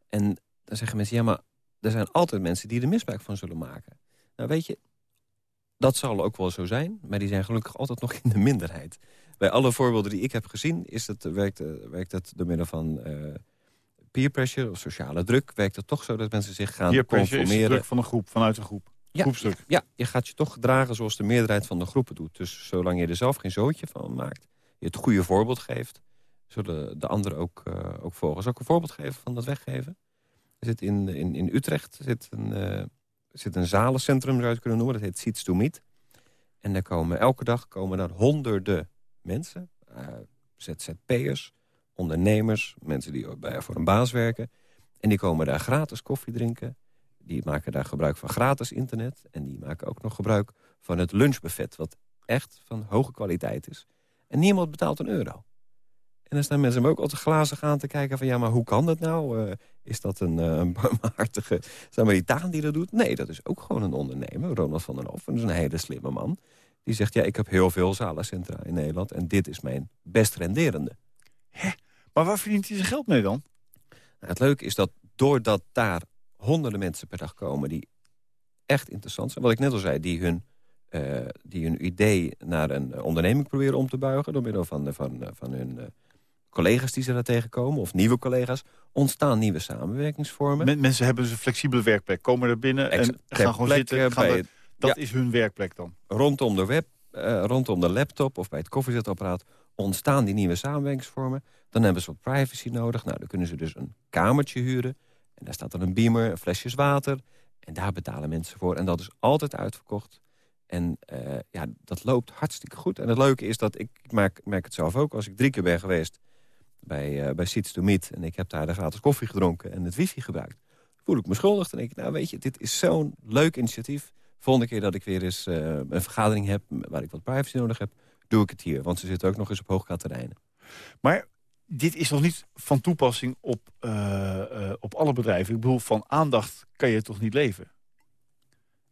En dan zeggen mensen, ja, maar er zijn altijd mensen die er misbruik van zullen maken. Nou weet je, dat zal ook wel zo zijn, maar die zijn gelukkig altijd nog in de minderheid. Bij alle voorbeelden die ik heb gezien, is het, werkt, eh, werkt het door middel van uh, peer pressure of sociale druk. Werkt het toch zo dat mensen zich gaan peer conformeren. Druk van een groep, vanuit een groep. Ja, ja, je gaat je toch gedragen zoals de meerderheid van de groepen doet. Dus zolang je er zelf geen zootje van maakt, je het goede voorbeeld geeft, zullen de anderen ook, uh, ook volgen. Zal ik een voorbeeld geven van dat weggeven? zit in, in, in Utrecht zit een, uh, zit een zalencentrum, zou je het kunnen noemen. Dat heet Seats to Meet. En daar komen elke dag komen daar honderden mensen. Uh, ZZP'ers, ondernemers, mensen die voor een baas werken. En die komen daar gratis koffie drinken. Die maken daar gebruik van gratis internet. En die maken ook nog gebruik van het lunchbuffet. Wat echt van hoge kwaliteit is. En niemand betaalt een euro. En dan staan mensen hem ook altijd glazen gaan te kijken van... ja, maar hoe kan dat nou? Uh, is dat een, uh, barmhartige Samaritaan die dat doet? Nee, dat is ook gewoon een ondernemer, Ronald van den Hof. Dat is een hele slimme man. Die zegt, ja, ik heb heel veel zalencentra in Nederland... en dit is mijn best renderende. Hè? Maar waar verdient hij zijn geld mee dan? Nou, het leuke is dat doordat daar honderden mensen per dag komen... die echt interessant zijn, wat ik net al zei... die hun, uh, die hun idee naar een onderneming proberen om te buigen... door middel van, van, van hun collega's die ze daar tegenkomen, of nieuwe collega's, ontstaan nieuwe samenwerkingsvormen. mensen hebben dus een flexibele werkplek, komen er binnen en gaan gewoon zitten. Gaan dat is hun werkplek dan? Rondom de web, uh, rondom de laptop of bij het koffiezetapparaat ontstaan die nieuwe samenwerkingsvormen. Dan hebben ze wat privacy nodig. Nou, dan kunnen ze dus een kamertje huren. En daar staat dan een beamer, flesjes water. En daar betalen mensen voor. En dat is altijd uitverkocht. En uh, ja, dat loopt hartstikke goed. En het leuke is dat ik, merk, merk het zelf ook... als ik drie keer ben geweest bij, uh, bij Seats to Meet... en ik heb daar de gratis koffie gedronken en het wifi gebruikt... voel ik me schuldig. Dan denk ik, nou weet je, dit is zo'n leuk initiatief. Volgende keer dat ik weer eens uh, een vergadering heb... waar ik wat privacy nodig heb, doe ik het hier. Want ze zitten ook nog eens op hoogkaterijnen. Maar dit is nog niet van toepassing op, op alle bedrijven. Ik bedoel, van aandacht kan je toch niet leven?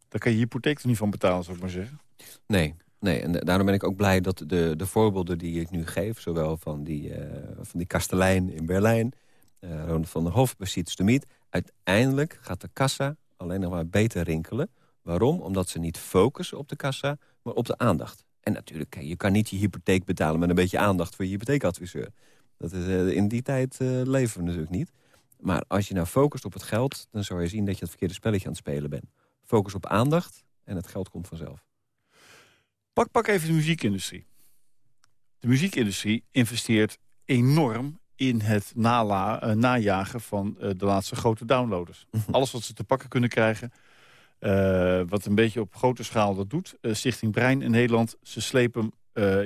Daar kan je hypotheek er niet van betalen, zou ik maar zeggen. Nee, nee. en daarom ben ik ook blij dat de, de voorbeelden die ik nu geef... zowel van die, uh, van die kastelein in Berlijn, Ronald van der Hof bij Siets de Miet... uiteindelijk gaat de kassa alleen nog maar beter rinkelen. Waarom? Omdat ze niet focussen op de kassa, maar op de aandacht. En natuurlijk, je kan niet je hypotheek betalen met een beetje aandacht voor je hypotheekadviseur. Dat is, uh, in die tijd leven we natuurlijk niet. Maar als je nou focust op het geld, dan zou je zien dat je het verkeerde spelletje aan het spelen bent. Focus op aandacht en het geld komt vanzelf. Pak, pak even de muziekindustrie. De muziekindustrie investeert enorm in het nala, uh, najagen van uh, de laatste grote downloaders. Alles wat ze te pakken kunnen krijgen. Uh, wat een beetje op grote schaal dat doet. Stichting Brein in Nederland. Ze slepen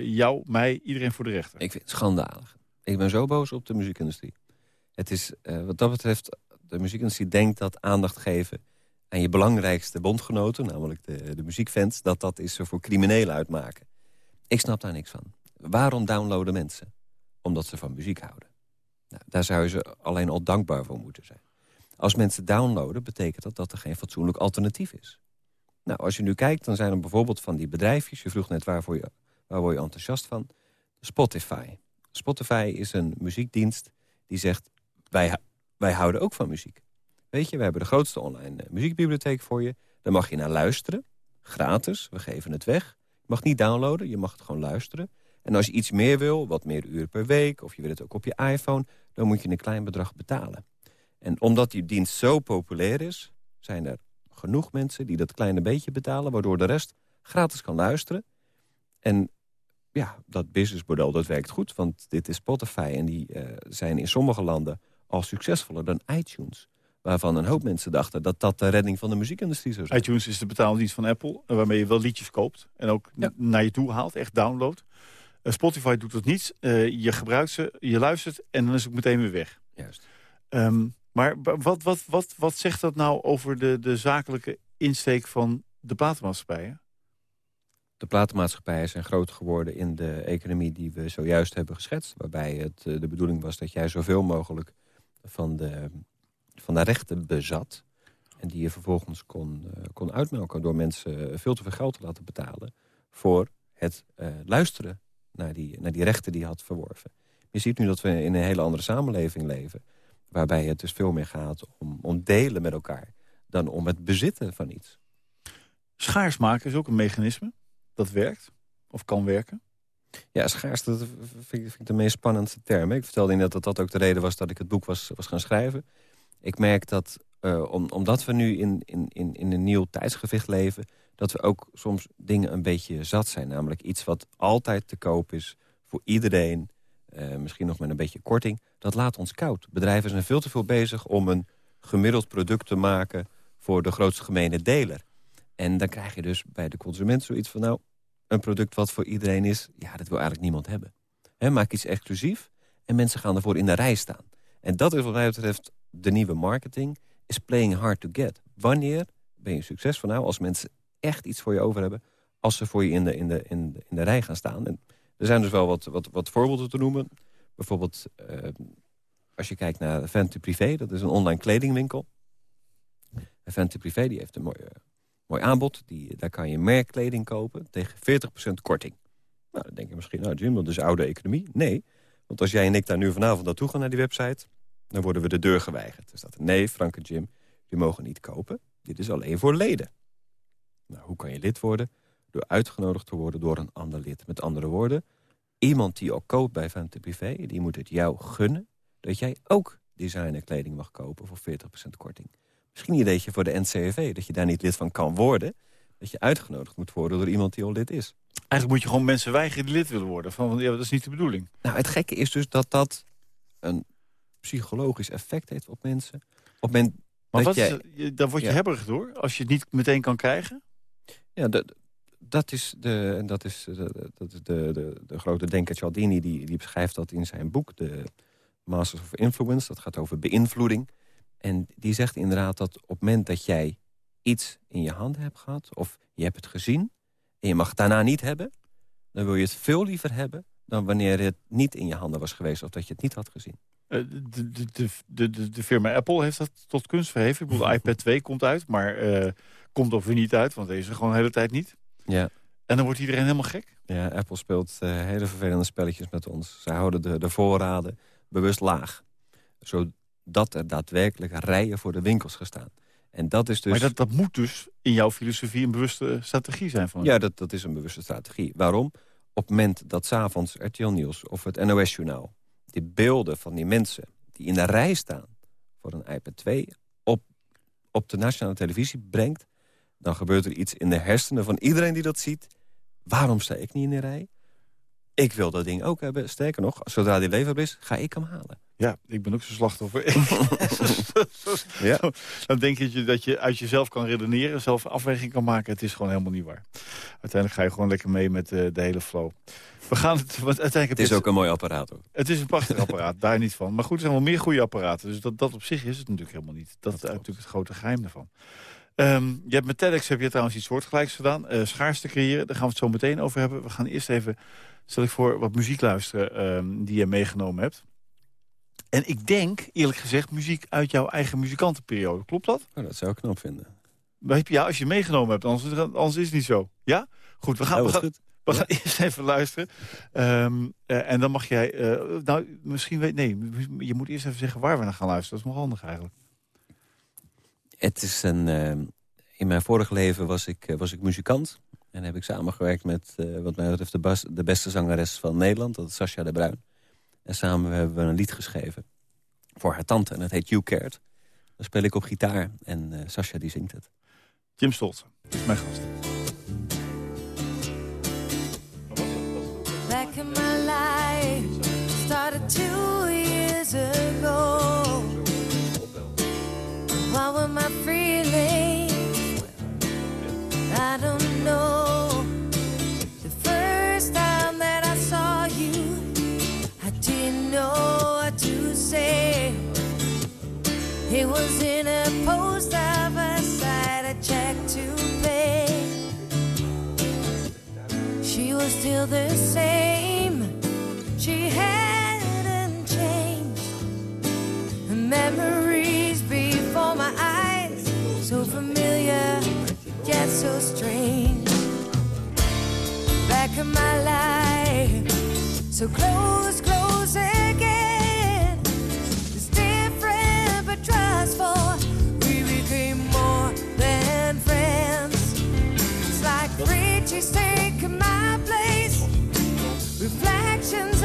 jou, mij, iedereen voor de rechter. Ik vind het schandalig. Ik ben zo boos op de muziekindustrie. Het is, wat dat betreft, de muziekindustrie denkt dat aandacht geven aan je belangrijkste bondgenoten, namelijk de, de muziekfans... dat dat is voor criminelen uitmaken. Ik snap daar niks van. Waarom downloaden mensen? Omdat ze van muziek houden. Nou, daar zou ze alleen al dankbaar voor moeten zijn. Als mensen downloaden, betekent dat dat er geen fatsoenlijk alternatief is. Nou, als je nu kijkt, dan zijn er bijvoorbeeld van die bedrijfjes... je vroeg net waarvoor je, waar word je enthousiast van? Spotify. Spotify is een muziekdienst die zegt... wij, wij houden ook van muziek. Weet je, we hebben de grootste online eh, muziekbibliotheek voor je. Daar mag je naar luisteren. Gratis, we geven het weg. Je mag niet downloaden, je mag het gewoon luisteren. En als je iets meer wil, wat meer uren per week... of je wil het ook op je iPhone, dan moet je een klein bedrag betalen. En omdat die dienst zo populair is... zijn er genoeg mensen die dat kleine beetje betalen... waardoor de rest gratis kan luisteren. En ja, dat businessmodel dat werkt goed, want dit is Spotify... en die uh, zijn in sommige landen al succesvoller dan iTunes waarvan een hoop mensen dachten dat dat de redding van de muziekindustrie zou zijn. iTunes is de betaaldienst van Apple, waarmee je wel liedjes koopt en ook ja. naar je toe haalt, echt download. Uh, Spotify doet dat niet. Uh, je gebruikt ze, je luistert en dan is het meteen weer weg. Juist. Um, maar wat, wat, wat, wat zegt dat nou over de, de zakelijke insteek van de platenmaatschappijen? De platenmaatschappijen zijn groot geworden in de economie die we zojuist hebben geschetst. Waarbij het uh, de bedoeling was dat jij zoveel mogelijk van de van de rechten bezat. En die je vervolgens kon, uh, kon uitmelken door mensen veel te veel geld te laten betalen... voor het uh, luisteren naar die, naar die rechten die je had verworven. Je ziet nu dat we in een hele andere samenleving leven... waarbij het dus veel meer gaat om, om delen met elkaar... dan om het bezitten van iets. Schaars maken is ook een mechanisme dat werkt of kan werken. Ja, schaars, dat vind ik, vind de meest spannendste term. Ik vertelde net dat dat ook de reden was dat ik het boek was, was gaan schrijven. Ik merk dat, uh, om, omdat we nu in, in, in, in een nieuw tijdsgewicht leven... dat we ook soms dingen een beetje zat zijn. Namelijk iets wat altijd te koop is voor iedereen. Uh, misschien nog met een beetje korting. Dat laat ons koud. Bedrijven zijn veel te veel bezig om een gemiddeld product te maken... voor de grootste gemene deler. En dan krijg je dus bij de consument zoiets van... nou, een product wat voor iedereen is, ja, dat wil eigenlijk niemand hebben. He, maak iets exclusief en mensen gaan ervoor in de rij staan. En dat is wat mij betreft de nieuwe marketing is playing hard to get. Wanneer ben je succesvol nou als mensen echt iets voor je over hebben... als ze voor je in de, in de, in de, in de rij gaan staan. En er zijn dus wel wat, wat, wat voorbeelden te noemen. Bijvoorbeeld uh, als je kijkt naar Fenty Privé. Dat is een online kledingwinkel. Fenty Privé die heeft een mooi, uh, mooi aanbod. Die, daar kan je merkkleding kopen tegen 40% korting. Nou, dan denk je misschien, nou Jim, dat is oude economie. Nee, want als jij en ik daar nu vanavond naartoe gaan naar die website dan worden we de deur geweigerd. Dus dat nee, Frank en Jim, die mogen niet kopen. Dit is alleen voor leden. Nou, hoe kan je lid worden? Door uitgenodigd te worden door een ander lid. Met andere woorden, iemand die al koopt bij Vente Privé... die moet het jou gunnen dat jij ook designerkleding mag kopen voor 40% korting. Misschien een ideetje voor de NCV, dat je daar niet lid van kan worden... dat je uitgenodigd moet worden door iemand die al lid is. Eigenlijk moet je gewoon mensen weigeren die lid willen worden. Van, ja, dat is niet de bedoeling. Nou, het gekke is dus dat dat een psychologisch effect heeft op mensen. Op men, Maar wat jij, is, daar word je Ja. hebberig door. Als je het niet meteen kan krijgen. Ja, dat, dat is, de, en dat is, de, dat is de, de, de grote denker Cialdini, die, die beschrijft dat in zijn boek, de Masters of Influence. Dat gaat over beïnvloeding. En die zegt inderdaad dat op het moment dat jij iets in je handen hebt gehad... of je hebt het gezien en je mag het daarna niet hebben... dan wil je het veel liever hebben dan wanneer het niet in je handen was geweest... of dat je het niet had gezien. Eh, De, de, de, de, firma Apple heeft dat tot kunst verheven. Ik bedoel, de iPad 2 komt uit, maar eh, komt of weer niet uit. Want deze gewoon de hele tijd niet. Ja. En dan wordt iedereen helemaal gek. Ja, Apple speelt eh, hele vervelende spelletjes met ons. Ze houden de, de voorraden bewust laag. Zodat er daadwerkelijk rijen voor de winkels gaan staan. En dat is dus... Maar dat, dat moet dus in jouw filosofie een bewuste strategie zijn van Ja, dat, dat is een bewuste strategie. Waarom? Op het moment dat s'avonds RTL Nieuws of het NOS-journaal... die beelden van die mensen die in de rij staan voor een iPad 2... op, op de nationale televisie brengt... dan gebeurt er iets in de hersenen van iedereen die dat ziet. Waarom sta ik niet in de rij? Ik wil dat ding ook hebben. Sterker nog, zodra die leverbaar is, ga ik hem halen. Ja, ik ben ook zo'n slachtoffer. Ja. Dan denk je dat je uit jezelf kan redeneren, zelf afweging kan maken. Het is gewoon helemaal niet waar. Uiteindelijk ga je gewoon lekker mee met eh, de hele flow. We gaan het, want uiteindelijk Het is ook een mooi apparaat. Ook. Het is een prachtig apparaat, daar niet van. Maar goed, er zijn wel meer goede apparaten. Dus dat, dat op zich is het natuurlijk helemaal niet. Dat is klopt. natuurlijk het grote geheim daarvan. Ehm, je hebt met TEDx heb je trouwens iets soortgelijks gedaan. eh schaarste creëren, daar gaan we het zo meteen over hebben. We gaan eerst even, stel ik voor, wat muziek luisteren ehm, die je meegenomen hebt. En ik denk, eerlijk gezegd, muziek uit jouw eigen muzikantenperiode. Klopt dat? Oh, dat zou ik knap vinden. Ja, als je meegenomen hebt, anders, anders is het niet zo. Ja? Goed, we gaan, we wat gaan, goed. we Ja. gaan eerst even luisteren. Ehm, eh, en dan mag jij... eh, nou, misschien weet... Nee, je moet eerst even zeggen waar we naar gaan luisteren. Dat is nog handig eigenlijk. Het is een... eh, in mijn vorige leven was ik, eh, was ik muzikant. En heb ik samengewerkt met, eh, wat mij betreft, de, bas- de beste zangeres van Nederland. Dat is Sascha de Bruin. En samen hebben we een lied geschreven voor haar tante. En het heet You Cared. Dan speel ik op gitaar en eh Sascha die zingt het. Jim Stoltz is mijn gast. Back in my life started two was in a post office a check to pay. She was still the same. She hadn't changed. Her memories before my eyes, so familiar yet so strange. Back in my life, so close, close again. Taking my place. Reflections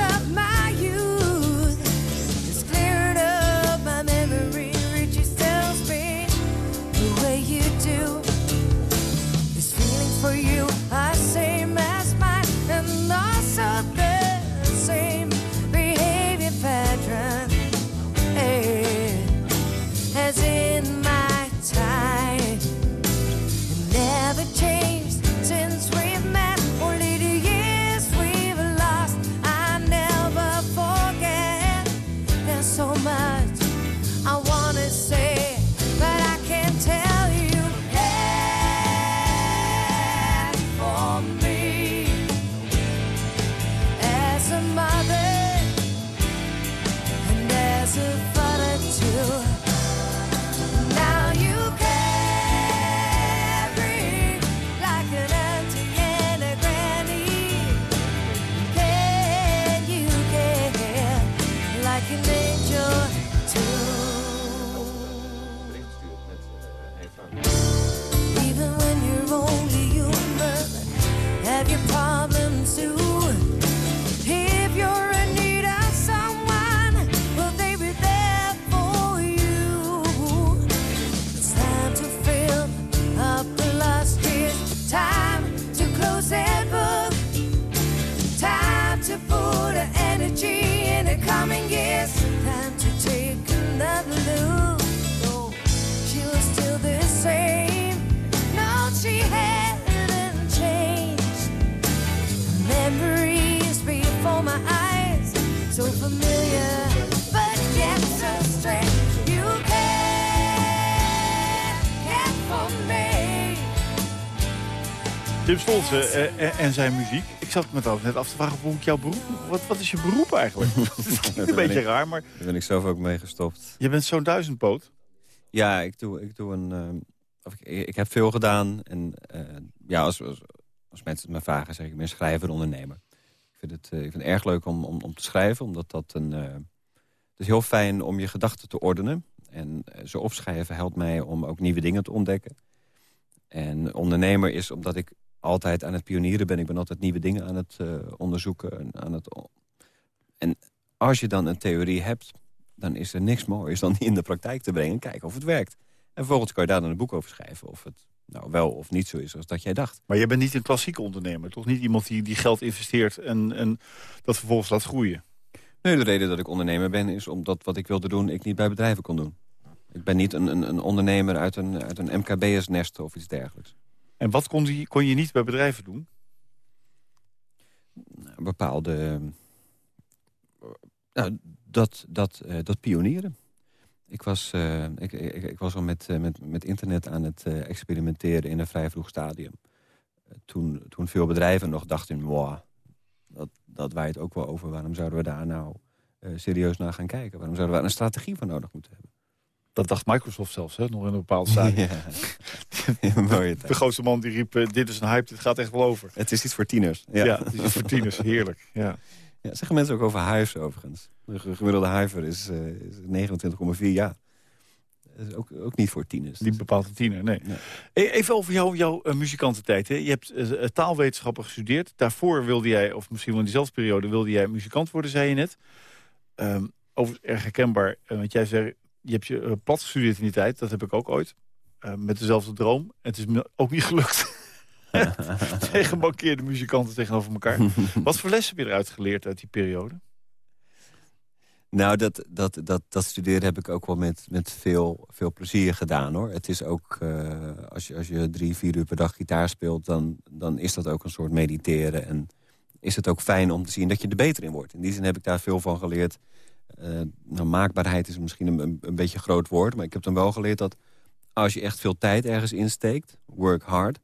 Pim Stoltze eh, en, zijn muziek. Ik zat me trouwens net af te vragen hoe ik jouw beroep... Wat, wat is je beroep eigenlijk? dat een beetje ik. raar, maar Daar ben ik zelf ook mee gestopt. je bent zo'n duizendpoot. Ja, ik doe, ik doe een... ehm, of ik, ik heb veel gedaan. En eh, ja, als, als, als mensen het me vragen, zeg ik, ik ben schrijver en ondernemer. Ik vind het, eh, ik vind het erg leuk om, om, om te schrijven, omdat dat een... eh, het is heel fijn om je gedachten te ordenen. En eh, ze opschrijven helpt mij om ook nieuwe dingen te ontdekken. En ondernemer is omdat ik altijd aan het pionieren ben. Ik ben altijd nieuwe dingen aan het eh, onderzoeken. En, aan het, en als je dan een theorie hebt, dan is er niks moois dan die in de praktijk te brengen en kijken of het werkt. En vervolgens kan je daar dan een boek over schrijven of het nou wel of niet zo is als dat jij dacht. Maar je bent niet een klassieke ondernemer. Toch niet iemand die, die geld investeert en, en dat vervolgens laat groeien. Nee, de reden dat ik ondernemer ben is omdat wat ik wilde doen ik niet bij bedrijven kon doen. Ik ben niet een, een, een ondernemer uit een, uit een MKB'ers-nest of iets dergelijks. En wat kon, die, kon je niet bij bedrijven doen? Bepaalde... eh, dat, dat, eh, dat pionieren. Ik was, eh, ik, ik, ik was al met, met, met internet aan het experimenteren in een vrij vroeg stadium. Toen, toen veel bedrijven nog dachten, wow, dat, dat waait ook wel over. Waarom zouden we daar nou serieus naar gaan kijken? Waarom zouden we daar een strategie voor nodig moeten hebben? Dat dacht Microsoft zelfs, hè? nog in een bepaald stadium. Ja, De grootste man die riep, eh, dit is een hype, dit gaat echt wel over. Het is iets voor tieners. Ja, Ja. het is voor tieners, heerlijk. Ja. Ja, zeggen mensen ook over hives overigens. De ge- gemiddelde hiver is, eh, is 29,4 jaar. Dat is ook, ook niet voor tieners. Niet bepaald een tiener, nee. Nee. E- Even over jou, jouw eh, muzikantentijd. Hè. Je hebt taalwetenschappen gestudeerd. Daarvoor wilde jij, of misschien wel in diezelfde periode... wilde jij muzikant worden, zei je net. Ehm over erg herkenbaar, want jij zei... je hebt je eh, plat gestudeerd in die tijd. Dat heb ik ook ooit. Eh, met dezelfde droom. Het is me ook niet gelukt. Tegen mankeerde muzikanten tegenover elkaar. Wat voor lessen heb je eruit geleerd uit die periode? Nou, dat, dat, dat, dat studeren heb ik ook wel met, met veel, veel plezier gedaan, hoor. Het is ook, eh, als, je, als je drie, vier uur per dag gitaar speelt... Dan, dan is dat ook een soort mediteren. En is het ook fijn om te zien dat je er beter in wordt. In die zin heb ik daar veel van geleerd. Eh, nou, maakbaarheid is misschien een, een, beetje een groot woord... maar ik heb dan wel geleerd dat als je echt veel tijd ergens insteekt... work hard,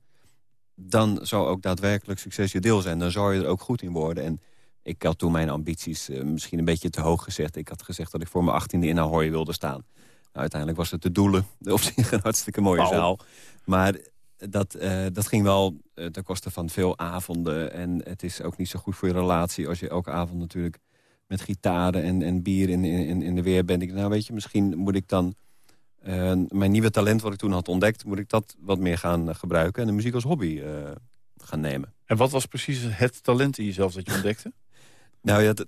dan zal ook daadwerkelijk succes je deel zijn. Dan zal je er ook goed in worden. En ik had toen mijn ambities eh, misschien een beetje te hoog gezegd. Ik had gezegd dat ik voor mijn achttiende in Ahoy wilde staan. Nou, uiteindelijk was het de doelen. Op zich een hartstikke mooie zaal. Maar dat, eh, dat ging wel ten koste van veel avonden. En het is ook niet zo goed voor je relatie... als je elke avond natuurlijk met gitaren en, en bier in, in, in de weer bent. Ik, nou weet je, misschien moet ik dan... eh, mijn nieuwe talent wat ik toen had ontdekt... moet ik dat wat meer gaan gebruiken... en de muziek als hobby eh, gaan nemen. En wat was precies het talent in jezelf dat je ontdekte? Nou ja, dat,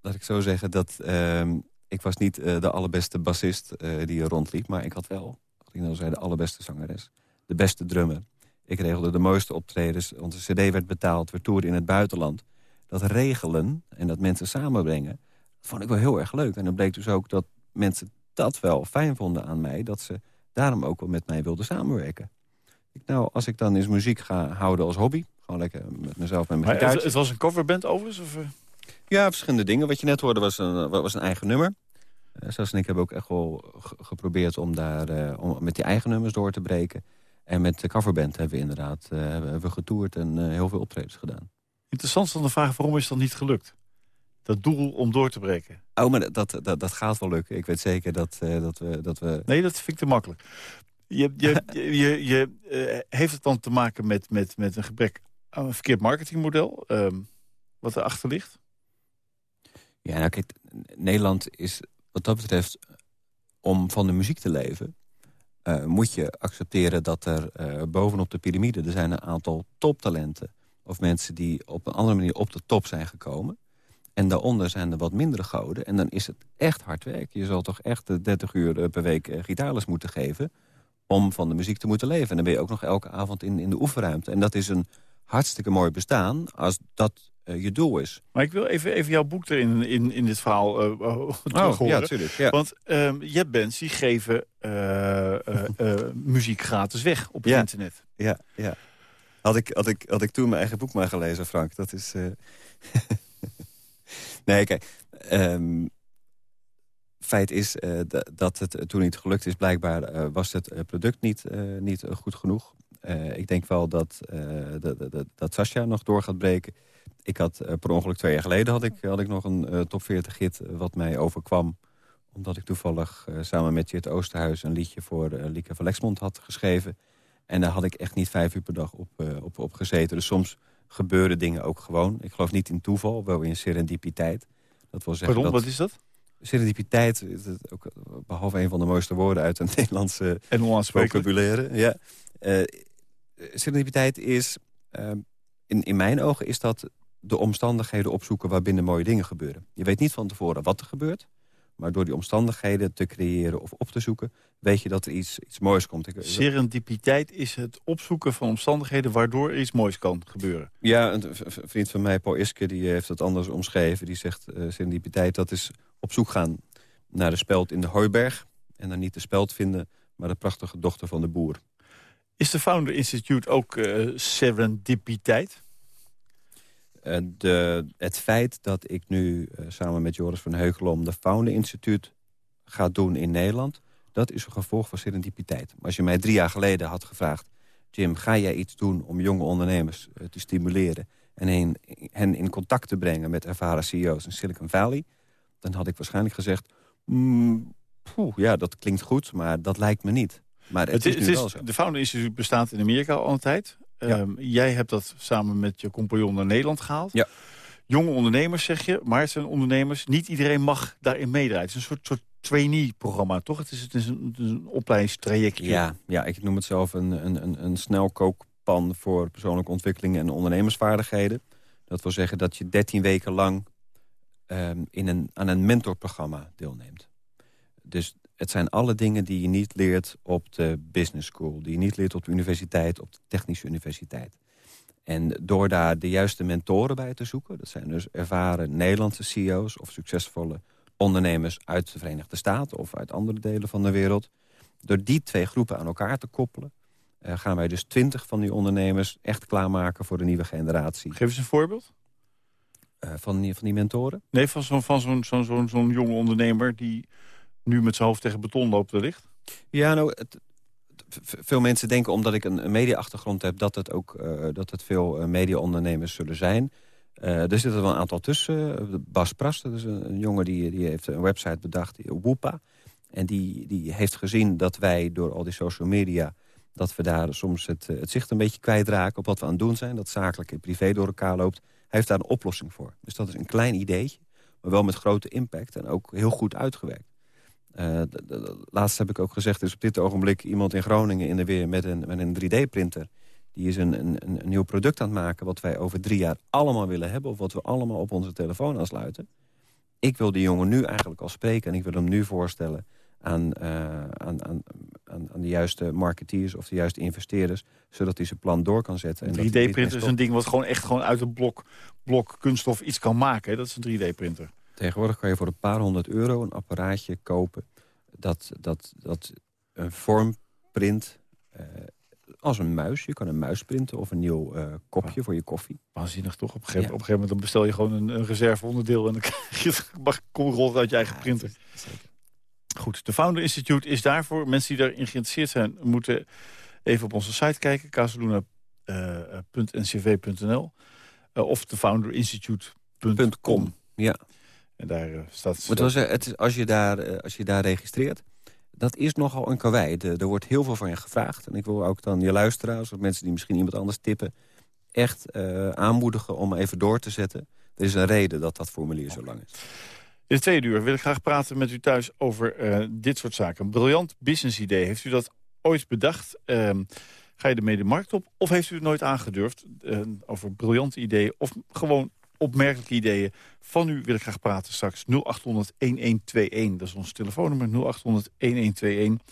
laat ik zo zeggen dat ehm, ik was niet eh, de allerbeste bassist die er rondliep. Maar ik had wel, wat ik nou zei, de allerbeste zangeres. De beste drummer. Ik regelde de mooiste optredens. Onze cd werd betaald, we toerden in het buitenland. Dat regelen en dat mensen samenbrengen, vond ik wel heel erg leuk. En dan bleek dus ook dat mensen dat wel fijn vonden aan mij. Dat ze daarom ook wel met mij wilden samenwerken. Ik, nou, als ik dan eens muziek ga houden als hobby... gewoon lekker met mezelf met mijn gitaar. het, het was een coverband overigens? Of, eh? Ja, verschillende dingen. Wat je net hoorde was een, was een eigen nummer. Uh, Sas en ik hebben ook echt wel ge- geprobeerd om daar eh, om met die eigen nummers door te breken. En met de coverband hebben we inderdaad eh, hebben we getoerd en eh, heel veel optredens gedaan. Interessant is dan de vraag, waarom is dat niet gelukt? Dat doel om door te breken. Oh, maar dat, dat, dat gaat wel lukken. Ik weet zeker dat, eh, dat, we, dat we... Nee, dat vind ik te makkelijk. Je, je, je, je, eh, heeft het dan te maken met, met, met een gebrek aan een verkeerd marketingmodel? ehm, wat erachter ligt? Ja, nou kijk, Nederland is wat dat betreft, om van de muziek te leven... eh, moet je accepteren dat er eh, bovenop de piramide... er zijn een aantal toptalenten of mensen die op een andere manier op de top zijn gekomen. En daaronder zijn er wat mindere goden. En dan is het echt hard werk. Je zal toch echt eh, 30 uur eh, per week eh, gitaarles moeten geven... om van de muziek te moeten leven. En dan ben je ook nog elke avond in, in de oefenruimte. En dat is een hartstikke mooi bestaan als dat eh, je doel is. Maar ik wil even, even jouw boek erin in, in dit verhaal terug horen. ja, natuurlijk. Ja. Want ehm, je hebt bands die geven muziek gratis weg op het Ja. internet. Ja, ja. Had ik, had, ik, had ik toen mijn eigen boek maar gelezen, Frank. Dat is... eh, nee, kijk. ehm, feit is eh, da- dat het toen niet gelukt is. Blijkbaar eh, was het product niet, niet goed genoeg. Ik denk wel dat, dat, dat, Sascha nog door gaat breken. Ik had per ongeluk twee jaar geleden had ik, had ik nog een top 40 hit wat mij overkwam. Omdat ik toevallig samen met Jit Oosterhuis een liedje voor Lieke van Lexmond had geschreven. En daar had ik echt niet vijf uur per dag op, eh, op, op gezeten. Dus soms gebeuren dingen ook gewoon. Ik geloof niet in toeval, wel in serendipiteit. Dat wil zeggen Pardon, dat wat is dat? serendipiteit, is het ook, eh, behalve een van de mooiste woorden uit een Nederlandse En vocabulaire. Ja. Eh, serendipiteit is, eh, in, in mijn ogen, is dat de omstandigheden opzoeken waarbinnen mooie dingen gebeuren. Je weet niet van tevoren wat er gebeurt. Maar door die omstandigheden te creëren of op te zoeken... weet je dat er iets, iets moois komt. Serendipiteit is het opzoeken van omstandigheden... waardoor er iets moois kan gebeuren. Ja, een vriend van mij, Paul Iske, die heeft het anders omschreven. Die zegt, eh serendipiteit, dat is op zoek gaan naar de speld in de hooiberg... en dan niet de speld vinden, maar de prachtige dochter van de boer. Is de Founder Institute ook eh, serendipiteit? Eh, de, het feit dat ik nu eh, samen met Joris van Heukelom... de Founder Instituut ga doen in Nederland... dat is een gevolg van serendipiteit. Als je mij drie jaar geleden had gevraagd... Jim, ga jij iets doen om jonge ondernemers eh, te stimuleren... en hen, hen in contact te brengen met ervaren CEO's in Silicon Valley... dan had ik waarschijnlijk gezegd... "Mm, poeh, ja, dat klinkt goed, maar dat lijkt me niet. Maar het, Het is, is, nu het is- wel zo. de Founder Institute bestaat in Amerika al een tijd. Ehm, jij hebt dat samen met je compagnon naar Nederland gehaald. Ja. Jonge ondernemers, zeg je. Maar het zijn ondernemers. Niet iedereen mag daarin meedraaien. Het is een soort, soort trainee-programma, toch? Het is, het is een, een opleidingstrajectje. Ja, ja, ik noem het zelf een, een, een, een snelkookpan voor persoonlijke ontwikkeling en ondernemersvaardigheden. Dat wil zeggen dat je 13 weken lang ehm, in een, aan een mentorprogramma deelneemt. Dus het zijn alle dingen die je niet leert op de business school. Die je niet leert op de universiteit, op de technische universiteit. En door daar de juiste mentoren bij te zoeken... dat zijn dus ervaren Nederlandse CEO's of succesvolle ondernemers... uit de Verenigde Staten of uit andere delen van de wereld... door die twee groepen aan elkaar te koppelen... eh, gaan wij dus twintig van die ondernemers echt klaarmaken voor de nieuwe generatie Geef eens een voorbeeld. eh, van, die, van die mentoren. Nee, van zo'n van zo'n zo'n zo'n zo'n jonge ondernemer... die nu met zijn hoofd tegen beton loopt wellicht. Ja, nou, veel mensen denken omdat ik een, media-achtergrond heb... dat het ook eh, dat het veel eh, media-ondernemers zullen zijn. Eh, er zitten wel een aantal tussen. Bas Pras, dat is een, jongen die, die heeft een website bedacht, Woepa. En die, die heeft gezien dat wij door al die social media... dat we daar soms het, het zicht een beetje kwijtraken op wat we aan het doen zijn. Dat zakelijk en privé door elkaar loopt. Hij heeft daar een oplossing voor. Dus dat is een klein ideetje, maar wel met grote impact... en ook heel goed uitgewerkt. Eh, laatst heb ik ook gezegd, er is op dit ogenblik iemand in Groningen in de weer met een, met een 3D-printer. Die is een, een, een nieuw product aan het maken wat wij over drie jaar allemaal willen hebben. Of wat we allemaal op onze telefoon aansluiten. Ik wil die jongen nu eigenlijk al spreken en ik wil hem nu voorstellen aan, eh, aan, aan, aan, aan de juiste marketeers of de juiste investeerders. Zodat hij zijn plan door kan zetten. Een en dat hij niet 3D-printer meer is een ding wat gewoon echt gewoon uit een blok, blok kunststof iets kan maken. Hè? Dat is een 3D-printer. Tegenwoordig kan je voor een paar honderd euro een apparaatje kopen... dat, dat, dat een vorm print eh, als een muis. Je kan een muis printen of een nieuw eh, kopje voor je koffie. Waanzinnig toch? Op een, gegeven, Ja. op een gegeven moment dan bestel je gewoon een, een reserveonderdeel... en dan krijg je het uit je eigen printer. Goed, de Founder Institute is daarvoor. Mensen die daarin geïnteresseerd zijn... moeten even op onze site kijken. casaluna.ncv.nl uh, of de founderinstitute.com. Ja. En daar eh, staat... Maar het was, het als, je daar, eh, als je daar registreert, dat is nogal een karwei. De- er wordt heel veel van je gevraagd. En ik wil ook dan je luisteraars of mensen die misschien iemand anders tippen... echt eh, aanmoedigen om even door te zetten. Er is een reden dat dat formulier zo lang is. In de tweede uur wil ik graag praten met u thuis over dit soort zaken. Een briljant business idee. Heeft u dat ooit bedacht? Ehm, ga je ermee de markt op? Of heeft u het nooit aangedurfd? Over briljante ideeën of gewoon opmerkelijke ideeën. Van u wil ik graag praten straks. 0800-1121, dat is ons telefoonnummer. 0800-1121.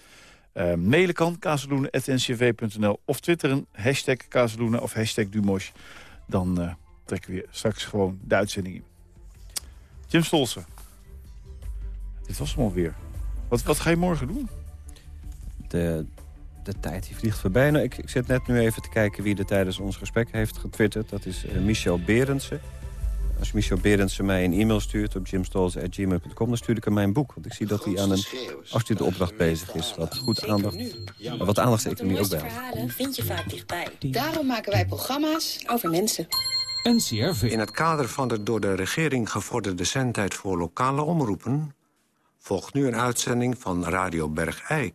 Eh, mailen kan, kazeloenen.ncv.nl. Of twitteren, hashtag kazeloenen of hashtag Dumosh. Dan eh, trekken we straks gewoon de uitzending in. Jim Stolsen. Dit was hem alweer. Wat, wat ga je morgen doen? De, de tijd die vliegt voorbij. Nou, ik, ik zit net nu even te kijken wie er tijdens ons gesprek heeft getwitterd. Dat is eh, Michel Berendsen. Als Michel Berendsen mij een e-mail stuurt op jimstols.gmail.com... dan stuur ik hem mijn boek. Want ik zie dat hij aan een afstudeeropdracht bezig is. Wat goed aandacht, maar wat aandachtseconomie ook bij verhalen vind je vaak dichtbij. Daarom maken wij programma's over mensen. NCRV. In het kader van de door de regering gevorderde zendtijd voor lokale omroepen... volgt nu een uitzending van Radio Bergijk.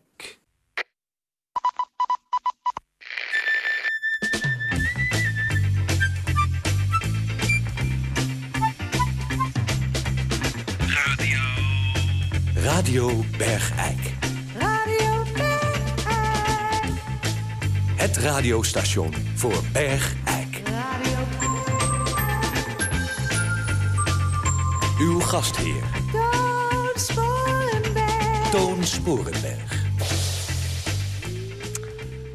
Radio Bergijk. Radio Bergijk. Het radiostation voor Bergijk. Radio Uw gastheer, Toon Sporenberg. Toon Sporenberg.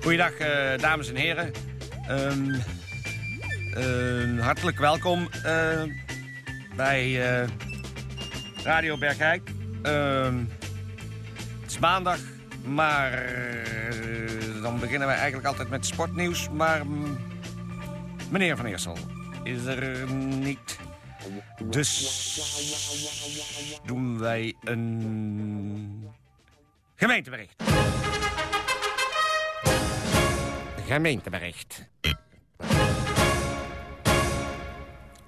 Goeiedag, eh, dames en heren. Ehm, eh, hartelijk welkom eh, bij eh, Radio Bergijk. Ehm, het is maandag, maar eh, dan beginnen we eigenlijk altijd met sportnieuws. Maar mm, meneer Van Eersel is er niet. Dus doen wij een gemeentebericht. Gemeentebericht.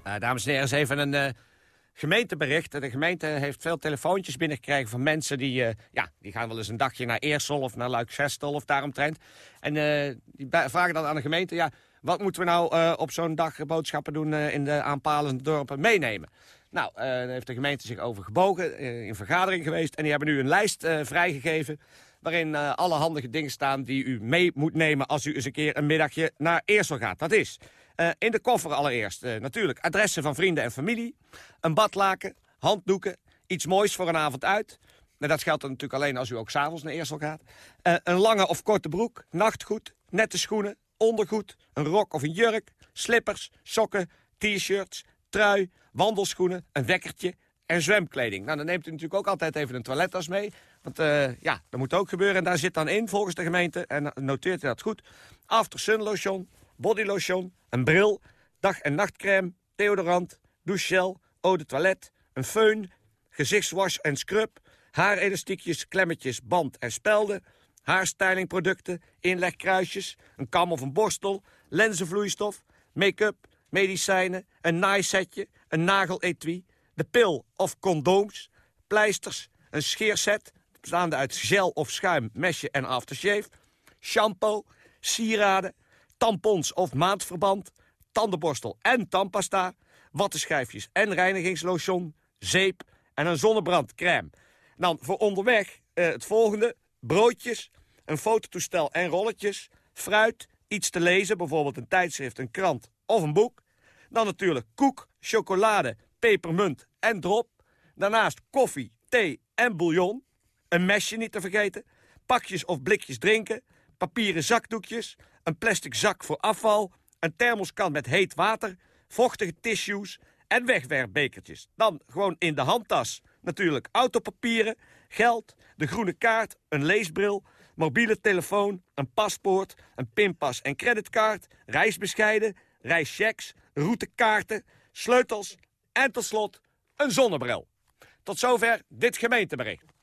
Eh, dames en heren, eens even een eh, gemeentebericht. De gemeente heeft veel telefoontjes binnengekregen van mensen die... eh, ja, die gaan wel eens een dagje naar Eersel of naar Luik-Gestel of daaromtrent. En eh, die vragen dan aan de gemeente... Ja, wat moeten we nou eh, op zo'n dag boodschappen doen in de aanpalende dorpen meenemen? Nou, daar heeft de gemeente zich over gebogen, in vergadering geweest... en die hebben nu een lijst vrijgegeven waarin alle handige dingen staan die u mee moet nemen als u eens een keer een middagje naar Eersel gaat. Dat is eh, in de koffer allereerst eh, natuurlijk adressen van vrienden en familie, een badlaken, handdoeken, iets moois voor een avond uit. Nou, dat geldt dan natuurlijk alleen als u ook s'avonds naar Eersel gaat. Eh, een lange of korte broek, nachtgoed, nette schoenen, ondergoed, een rok of een jurk, slippers, sokken, t-shirts, trui, wandelschoenen, een wekkertje en zwemkleding. Nou, dan neemt u natuurlijk ook altijd even een toilettas mee. Want ja, dat moet ook gebeuren. En daar zit dan in, volgens de gemeente, en noteert u dat goed... after sun lotion, body lotion, een bril, dag- en nachtcrème... deodorant, douchegel, eau de toilet, een föhn... gezichtswash en scrub, haarelastiekjes, klemmetjes, band en spelden... haarstylingproducten, inlegkruisjes, een kam of een borstel... lenzenvloeistof, make-up, medicijnen, een naaisetje, een nageletui... de pil of condooms, pleisters, een scheerset... bestaande uit gel of schuim, mesje en aftershave... shampoo, sieraden, tampons of maandverband... tandenborstel en tandpasta... wattenschijfjes en reinigingslotion... zeep en een zonnebrandcrème. Dan voor onderweg eh, het volgende. Broodjes, een fototoestel en rolletjes... fruit, iets te lezen, bijvoorbeeld een tijdschrift, een krant of een boek... Dan natuurlijk koek, chocolade, pepermunt en drop. Daarnaast koffie, thee en bouillon. Een mesje niet te vergeten. Pakjes of blikjes drinken. Papieren zakdoekjes. Een plastic zak voor afval. Een thermoskan met heet water. Vochtige tissues en wegwerpbekertjes. Dan gewoon in de handtas. Natuurlijk autopapieren, geld, de groene kaart, een leesbril... mobiele telefoon, een paspoort, een pinpas en creditcard... reisbescheiden, reischecks, routekaarten, sleutels en tot slot een zonnebril. Tot zover dit gemeentebericht.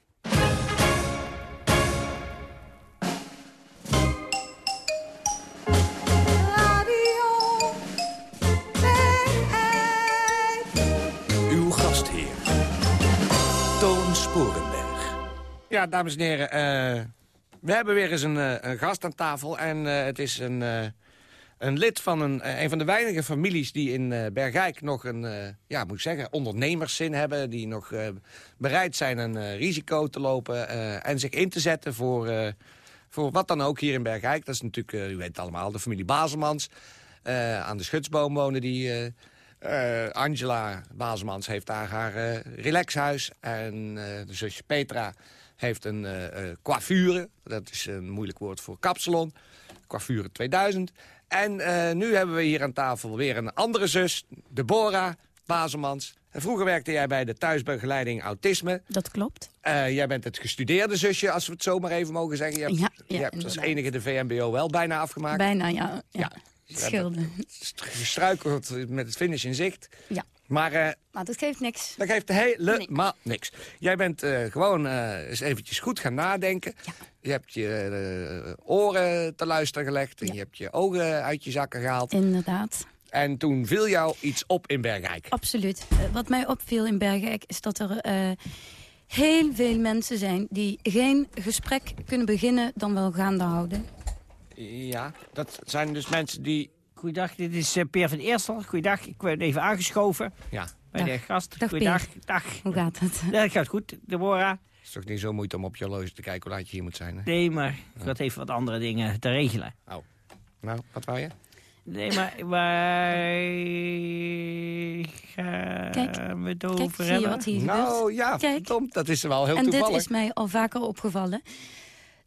Ja, dames en heren, eh, we hebben weer eens een, eh, een gast aan tafel. En eh, het is een, een lid van een, een van de weinige families die in Bergijk nog een, ja, moet ik zeggen, ondernemerszin hebben. Die nog bereid zijn een risico te lopen en zich in te zetten voor, voor wat dan ook hier in Bergijk. Dat is natuurlijk, u weet het allemaal, de familie Baselmans. Eh, aan de Schutsboom wonen die... Angela Baselmans heeft daar haar relaxhuis. En de zusje Petra heeft een eh eh, coiffure. Dat is een moeilijk woord voor kapsalon. Coiffure 2000. En eh, nu hebben we hier aan tafel weer een andere zus, Deborah Baselmans. En vroeger werkte jij bij de thuisbegeleiding autisme. Dat klopt. Eh, jij bent het gestudeerde zusje, als we het zo maar even mogen zeggen. Je hebt, Ja, ja, je hebt als enige de VMBO wel bijna afgemaakt. Bijna, ja. ja. Ja. Scheelde. Gestruikeld met het finish in zicht. Ja. Maar eh, Maar dat geeft niks. dat geeft helemaal niks. Jij bent eh, gewoon eh, eens eventjes goed gaan nadenken. Je hebt je oren te luisteren gelegd. En je hebt je ogen uit je zakken gehaald. Inderdaad. En toen viel jou iets op in Bergijk. Absoluut. Wat mij opviel in Bergijk is dat er heel veel mensen zijn... die geen gesprek kunnen beginnen dan wel gaande houden. Ja, dat zijn dus mensen die... Goeiedag, dit is eh, Peer van Eersel. Goeiedag, ik ben even aangeschoven Ja, bij Dag. de gast. Dag, Goeiedag, dag. Hoe gaat het? Ja, dat gaat goed, Deborah. het is toch niet zo moeite om op je horloge te kijken hoe laat je hier moet zijn. Hè? Nee, maar ik had even wat andere dingen te regelen. Nou, wat wou je? Nee, maar waar gaan we het over Kijk, zie je hebben? wat hier Nou gebeurt? ja, Kijk. verdomd, dat is wel heel en dit toevallig. is mij al vaker opgevallen.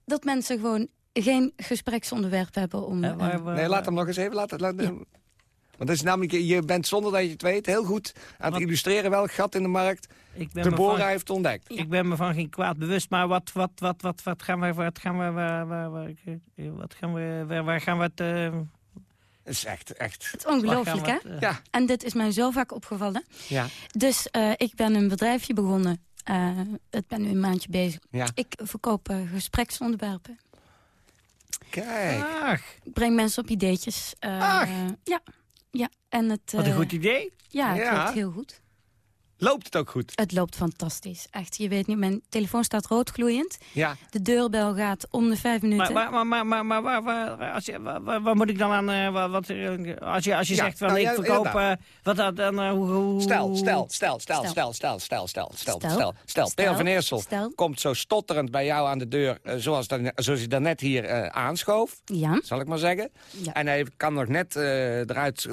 Dat mensen gewoon geen gespreksonderwerp hebben om... Eh, eh, Nee, laat hem nog eens even. Laat, laat, Want dat is namelijk, je bent zonder dat je het weet heel goed aan het illustreren welk gat in de markt ik ben Deborah van- heeft ontdekt. Ik ben me van geen kwaad bewust, maar wat, wat, wat, wat, wat gaan we, wat gaan we, waar, waar, waar, wat gaan we, waar, waar gaan we het... eh, Het is echt, echt. Het is ongelooflijk, hè? het, Ja, En dit is mij zo vaak opgevallen. ja, Dus eh, ik ben een bedrijfje begonnen. Eh ik ben nu een maandje bezig. ja. Ik verkoop eh, gespreksonderwerpen. Kijk. Ach, Ik breng mensen op ideetjes. eh, Ach. Ja, ja. En het, wat een eh, goed idee. Ja, het Ja. heel goed. Loopt het ook goed? Het loopt fantastisch. Echt, je weet niet, mijn telefoon staat roodgloeiend. Ja. De deurbel gaat om de vijf minuten. Maar, maar, maar, maar, maar, maar, waar, waar, als je, waar, waar- moet ik dan aan... eh, wat, eh, als je, als je Ja, zegt van nou ik ja, verkoop... eh, wat dat dan... eh, hoe, hoe, Stel, stel, stel, stel, Stel. stel, stel, stel, stel, stel, Stel. stel, stel. Stel. Peer van Eersel Stel. komt zo stotterend bij jou aan de deur, zoals, dan, zoals hij daarnet hier eh, aanschoof, Ja, zal ik maar zeggen. ja. En hij kan nog net eh, eruit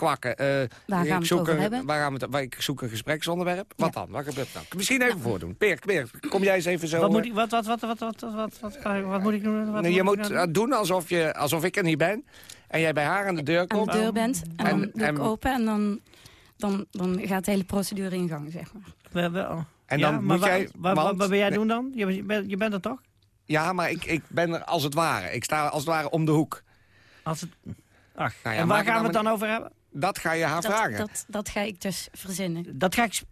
kwakken. Eh, waar gaan we zoek het hebben? Waar gaan we het, waar ik zoek een gespreksonderwerp. Wat dan? Wat gebeurt dan? Misschien even voordoen. Peer, Peer, kom jij eens even zo... Wat moet eh, ik, wat, wat, wat, wat, wat, wat, wat, Wat moet ik doen? je moet doen alsof, je, alsof ik er niet ben. En jij bij haar aan de deur komt. Aan de deur bent. En, dan doe open en dan, dan, dan gaat de hele procedure in gang, zeg maar. Wel. Oh. En dan ja, moet jij... Wat, wat, wat, ben jij doen dan? Je, bent, je bent er toch? Ja, maar ik, ik ben er als het ware. Ik sta als het ware om de hoek. Als het... Ach, nou en waar gaan we het dan over hebben? Dat ga je haar Dat, vragen. dat, dat ga ik dus verzinnen. Dat ga ik,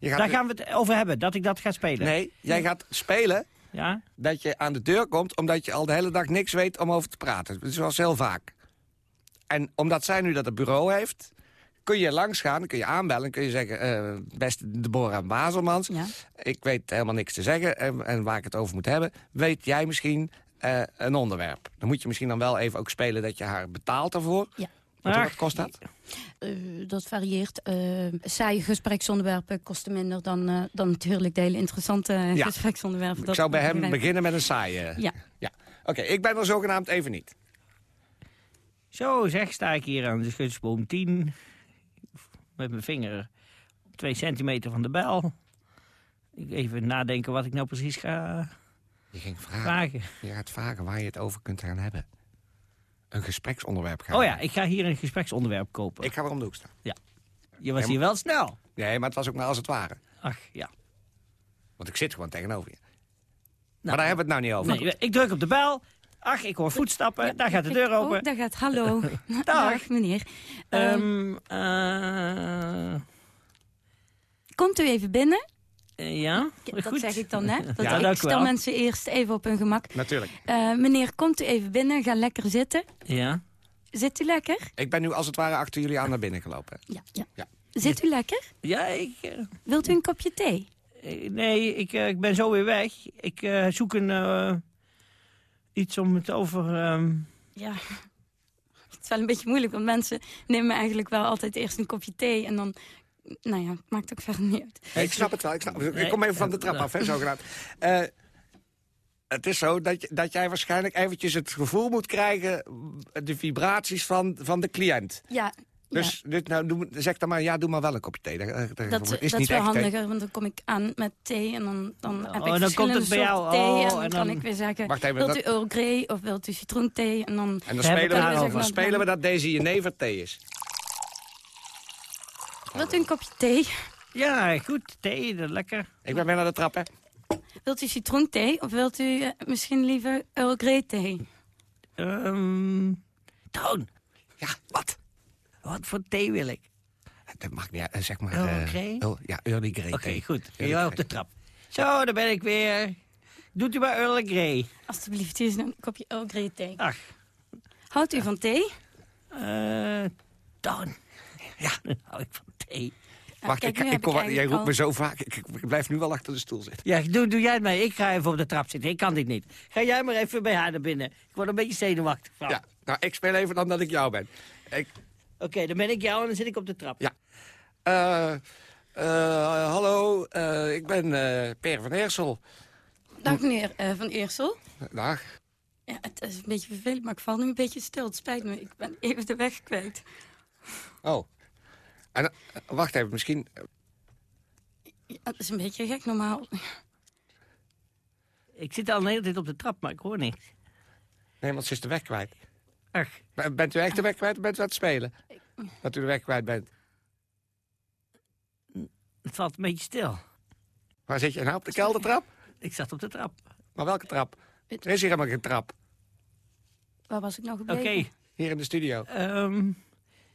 gaat daar gaan we het over hebben, dat ik dat ga spelen. Nee, jij gaat spelen Ja? dat je aan de deur komt... omdat je al de hele dag niks weet om over te praten. Dat is zoals heel vaak. En omdat zij nu dat het bureau heeft... kun je langs gaan, kun je aanbellen... en kun je zeggen, eh, beste Deborah Bazelmans... Ja. ik weet helemaal niks te zeggen en, en waar ik het over moet hebben... weet jij misschien eh, een onderwerp? Dan moet je misschien dan wel even ook spelen dat je haar betaalt daarvoor. Ja. Wat, kost dat? Eh, dat varieert. Eh saaie gespreksonderwerpen kosten minder dan, eh, dan natuurlijk de hele interessante Ja. gespreksonderwerpen. Ik zou bij hem beginnen met een saaie. Ja. ja. Oké, ik ben er zogenaamd even niet. Zo zeg, sta ik hier aan de schutsboom 10. Met mijn vinger twee centimeter van de bel. Ik even nadenken wat ik nou precies ga Je ging vragen. vragen. Je gaat vragen waar je het over kunt gaan hebben. Een gespreksonderwerp gaan. Oh ja, ik ga hier een gespreksonderwerp kopen. Ik ga weer om de hoek staan. Je was hier wel snel. Nee, maar het was ook maar als het ware. Ach, ja. Want ik zit gewoon tegenover je. Nou, maar daar hebben we het nou niet over. Nee, ik druk op de bel. Ach, ik hoor voetstappen. daar gaat de deur Ik- open. Oh, daar gaat hallo. Dag, meneer. Ehm, Ehm, eh, komt u even binnen? Ja, Dat goed. zeg ik dan, hè? Dat Ja, ik stel wel. mensen eerst even op hun gemak. Natuurlijk. Eh, meneer, komt u even binnen? Ga lekker zitten. Ja. Zit u lekker? Ik ben nu als het ware achter jullie aan naar binnen gelopen. Ja. ja. Ja. Zit u lekker? Ja, ik... eh, Wilt u een kopje thee? eh, nee, ik, ik ben zo weer weg. Ik eh, zoek een... eh, iets om het over... ehm, Ja. Het is wel een beetje moeilijk, want mensen nemen eigenlijk wel altijd eerst een kopje thee en dan... Nou ja, maakt ook verder niet uit. Ik snap het wel. Ik, snap, ik kom even van de trap af, hè, zogenaamd. Eh het is zo dat, dat jij waarschijnlijk eventjes het gevoel moet krijgen... de vibraties van, van de cliënt. Ja, Dus, dus nou, doe, zeg dan maar, ja, doe maar wel een kopje thee. Dat, dat, dat, is dat niet is wel echt thee. handiger, want dan kom ik aan met thee en dan, dan heb ik dan verschillende komt het bij jou. soorten thee. Oh, en dan, en kan dan- ik weer zeggen, Wacht even, wilt dat- u Earl Grey of wilt u citroenthee? En dan En dan spelen, we, daarover. dan spelen we dat deze jenever thee is. Wilt u een kopje thee? ja, goed. Thee, dat lekker. Ik ben weer naar de trap, hè. Wilt u citroenthee of wilt u eh, misschien liever Earl Grey thee? Ehm Toon, Ja, wat? wat voor thee wil ik? dat mag niet, eh, zeg maar... Early eh, Grey? Earl- ja, Early Grey. Oké, thee. goed. Ja, op de trap. Zo, daar ben ik weer. Doet u maar Earl Grey. Alsjeblieft, hier is een kopje Earl Grey thee. Ach. Houdt u van thee? Eh, dan. Ja, hou ik van thee. Wacht, kijk, ik, ik kom, ik jij roept me zo vaak. Ik, ik blijf nu wel achter de stoel zitten. Ja, doe, doe jij het mee. Ik ga even op de trap zitten. Ik kan dit niet. Ga jij maar even bij haar naar binnen. Ik word een beetje zenuwachtig van. Ja, nou, ik speel even dan dat ik jou ben. Ik, Oké, dan ben ik jou en dan zit ik op de trap. Ja. eh, eh, hallo, eh, ik ben eh Per van Eersel. Dag meneer eh, Van Eersel. Dag. Ja, het is een beetje vervelend, maar ik val nu een beetje stil. Het spijt me, ik ben even de weg kwijt. Oh. En, eh, wacht even, misschien... Ja, het is een beetje gek normaal. Ik zit al een hele tijd op de trap, maar ik hoor niks. Nee, want ze is de weg kwijt. Ach. Ben- Bent u echt de weg kwijt of bent u aan het spelen? Dat u de weg kwijt bent. Het valt een beetje stil. Waar zit je nou? Op de keldertrap? Ik zat op de trap. Maar welke trap? Er is hier helemaal geen trap. Waar was ik nou Oké. gebleven? Hier in de studio. Ehm,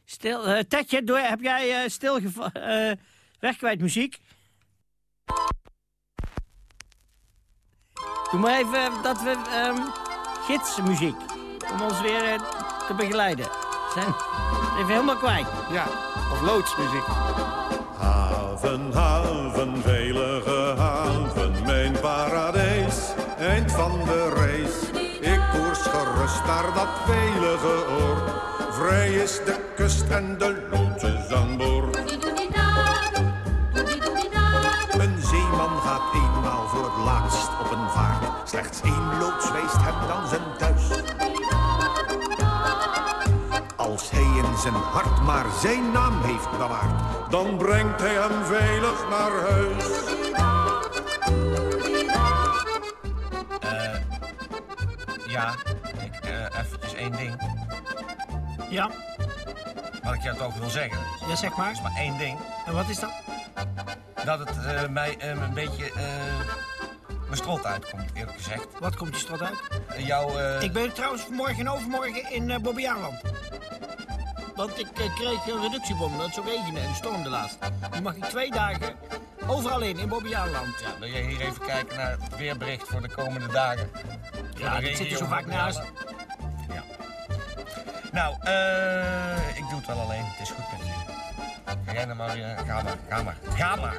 stil. eh Tetje, doe, heb jij eh stil eh weg kwijt muziek? Doe maar even dat we ehm gidsmuziek. Om ons weer eh, te begeleiden. Zijn even helemaal kwijt. Ja, of loodsmuziek. Haven, haven, velige haven, mijn paradijs, eind van de reis. Ik koers gerust naar dat veilige oord. Vrij is de kust en de loodjes aan boord. Een zeeman gaat eenmaal voor het laatst op een vaart. Slechts één loods wijst hem dan zijn thuis. Als hij in zijn hart maar zijn naam heeft bewaard, dan brengt hij hem veilig naar huis. Ja, ik, eh eventjes één ding. Ja, Wat ik jou toch wil zeggen. ja zeg maar. is maar één ding. En wat is dat? Dat het eh, mij eh, een beetje eh mijn strot uitkomt, eerlijk gezegd. Wat komt die strot uit? Jouw... Ik ben trouwens morgen en overmorgen in uh, Bobbejaanland. Want ik kreeg een reductiebom, dat zo regende en stormde laatst. Nu mag ik twee dagen overal in, in Bobbejaanland. Ja, wil jij hier even kijken naar het weerbericht voor de komende dagen? Ja, dat zit er zo vaak naast. Nou, eh, ik doe het wel alleen. Het is goed met je. Ga jij nou maar, eh, ga maar, ga maar, ga maar.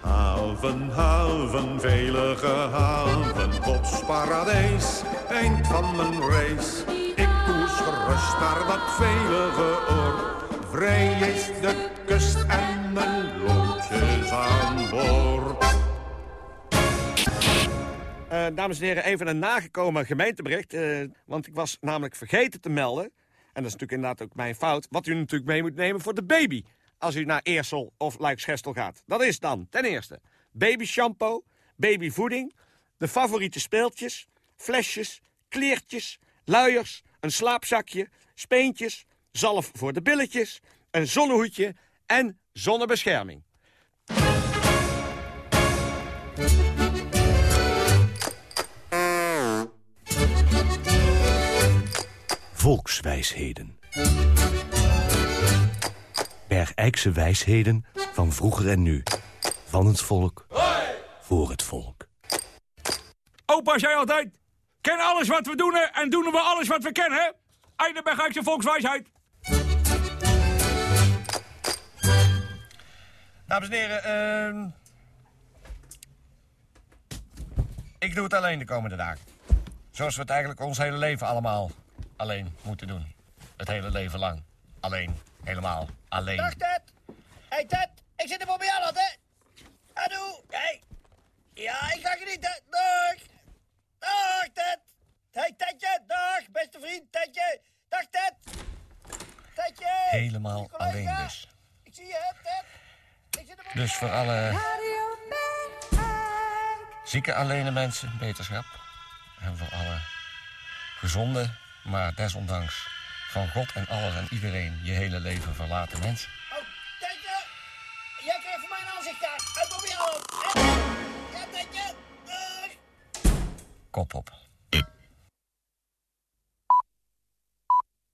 Haven, haven, veilige haven, Gods paradijs, eind van mijn reis. Ik koers gerust naar dat veilige oord. Vrij is de kust en mijn loodjes aan boord. Eh, dames en heren, even een nagekomen gemeentebericht. eh, want ik was namelijk vergeten te melden. En dat is natuurlijk inderdaad ook mijn fout. Wat u natuurlijk mee moet nemen voor de baby. Als u naar Eersel of Luikschestel gaat. Dat is dan ten eerste baby shampoo, babyvoeding, de favoriete speeltjes, flesjes, kleertjes, luiers, een slaapzakje, speentjes, zalf voor de billetjes, een zonnehoedje en zonnebescherming. Volkswijsheden. Bergijkse wijsheden van vroeger en nu. Van het volk, voor het volk. Opa zei altijd, ken alles wat we doen en doen we alles wat we kennen. Einde Bergijkse volkswijsheid. Dames en heren, ehm, ik doe het alleen de komende dagen. Zoals we het eigenlijk ons hele leven allemaal alleen moeten doen. Het hele leven lang. Alleen. Helemaal. Alleen. Dag Ted! Hey Ted, ik zit in Bobbejaanland hè! Adoe! Hey! Ja, ik ga genieten! Dag! Dag Ted! Hey Tedje, dag! Beste vriend Tedje! Dag Ted! Tedje! Helemaal alleen dus. Ik zie je hè Ted! Ik zit in Dus voor alle zieke allene mensen, beterschap. En voor alle gezonde, maar desondanks van God en alles en iedereen je hele leven verlaten mensen. Tedje! Jij krijgt van mij een aanzicht daar! Uit Bobbejaanland! Ja Tedje! Dag! Kop op.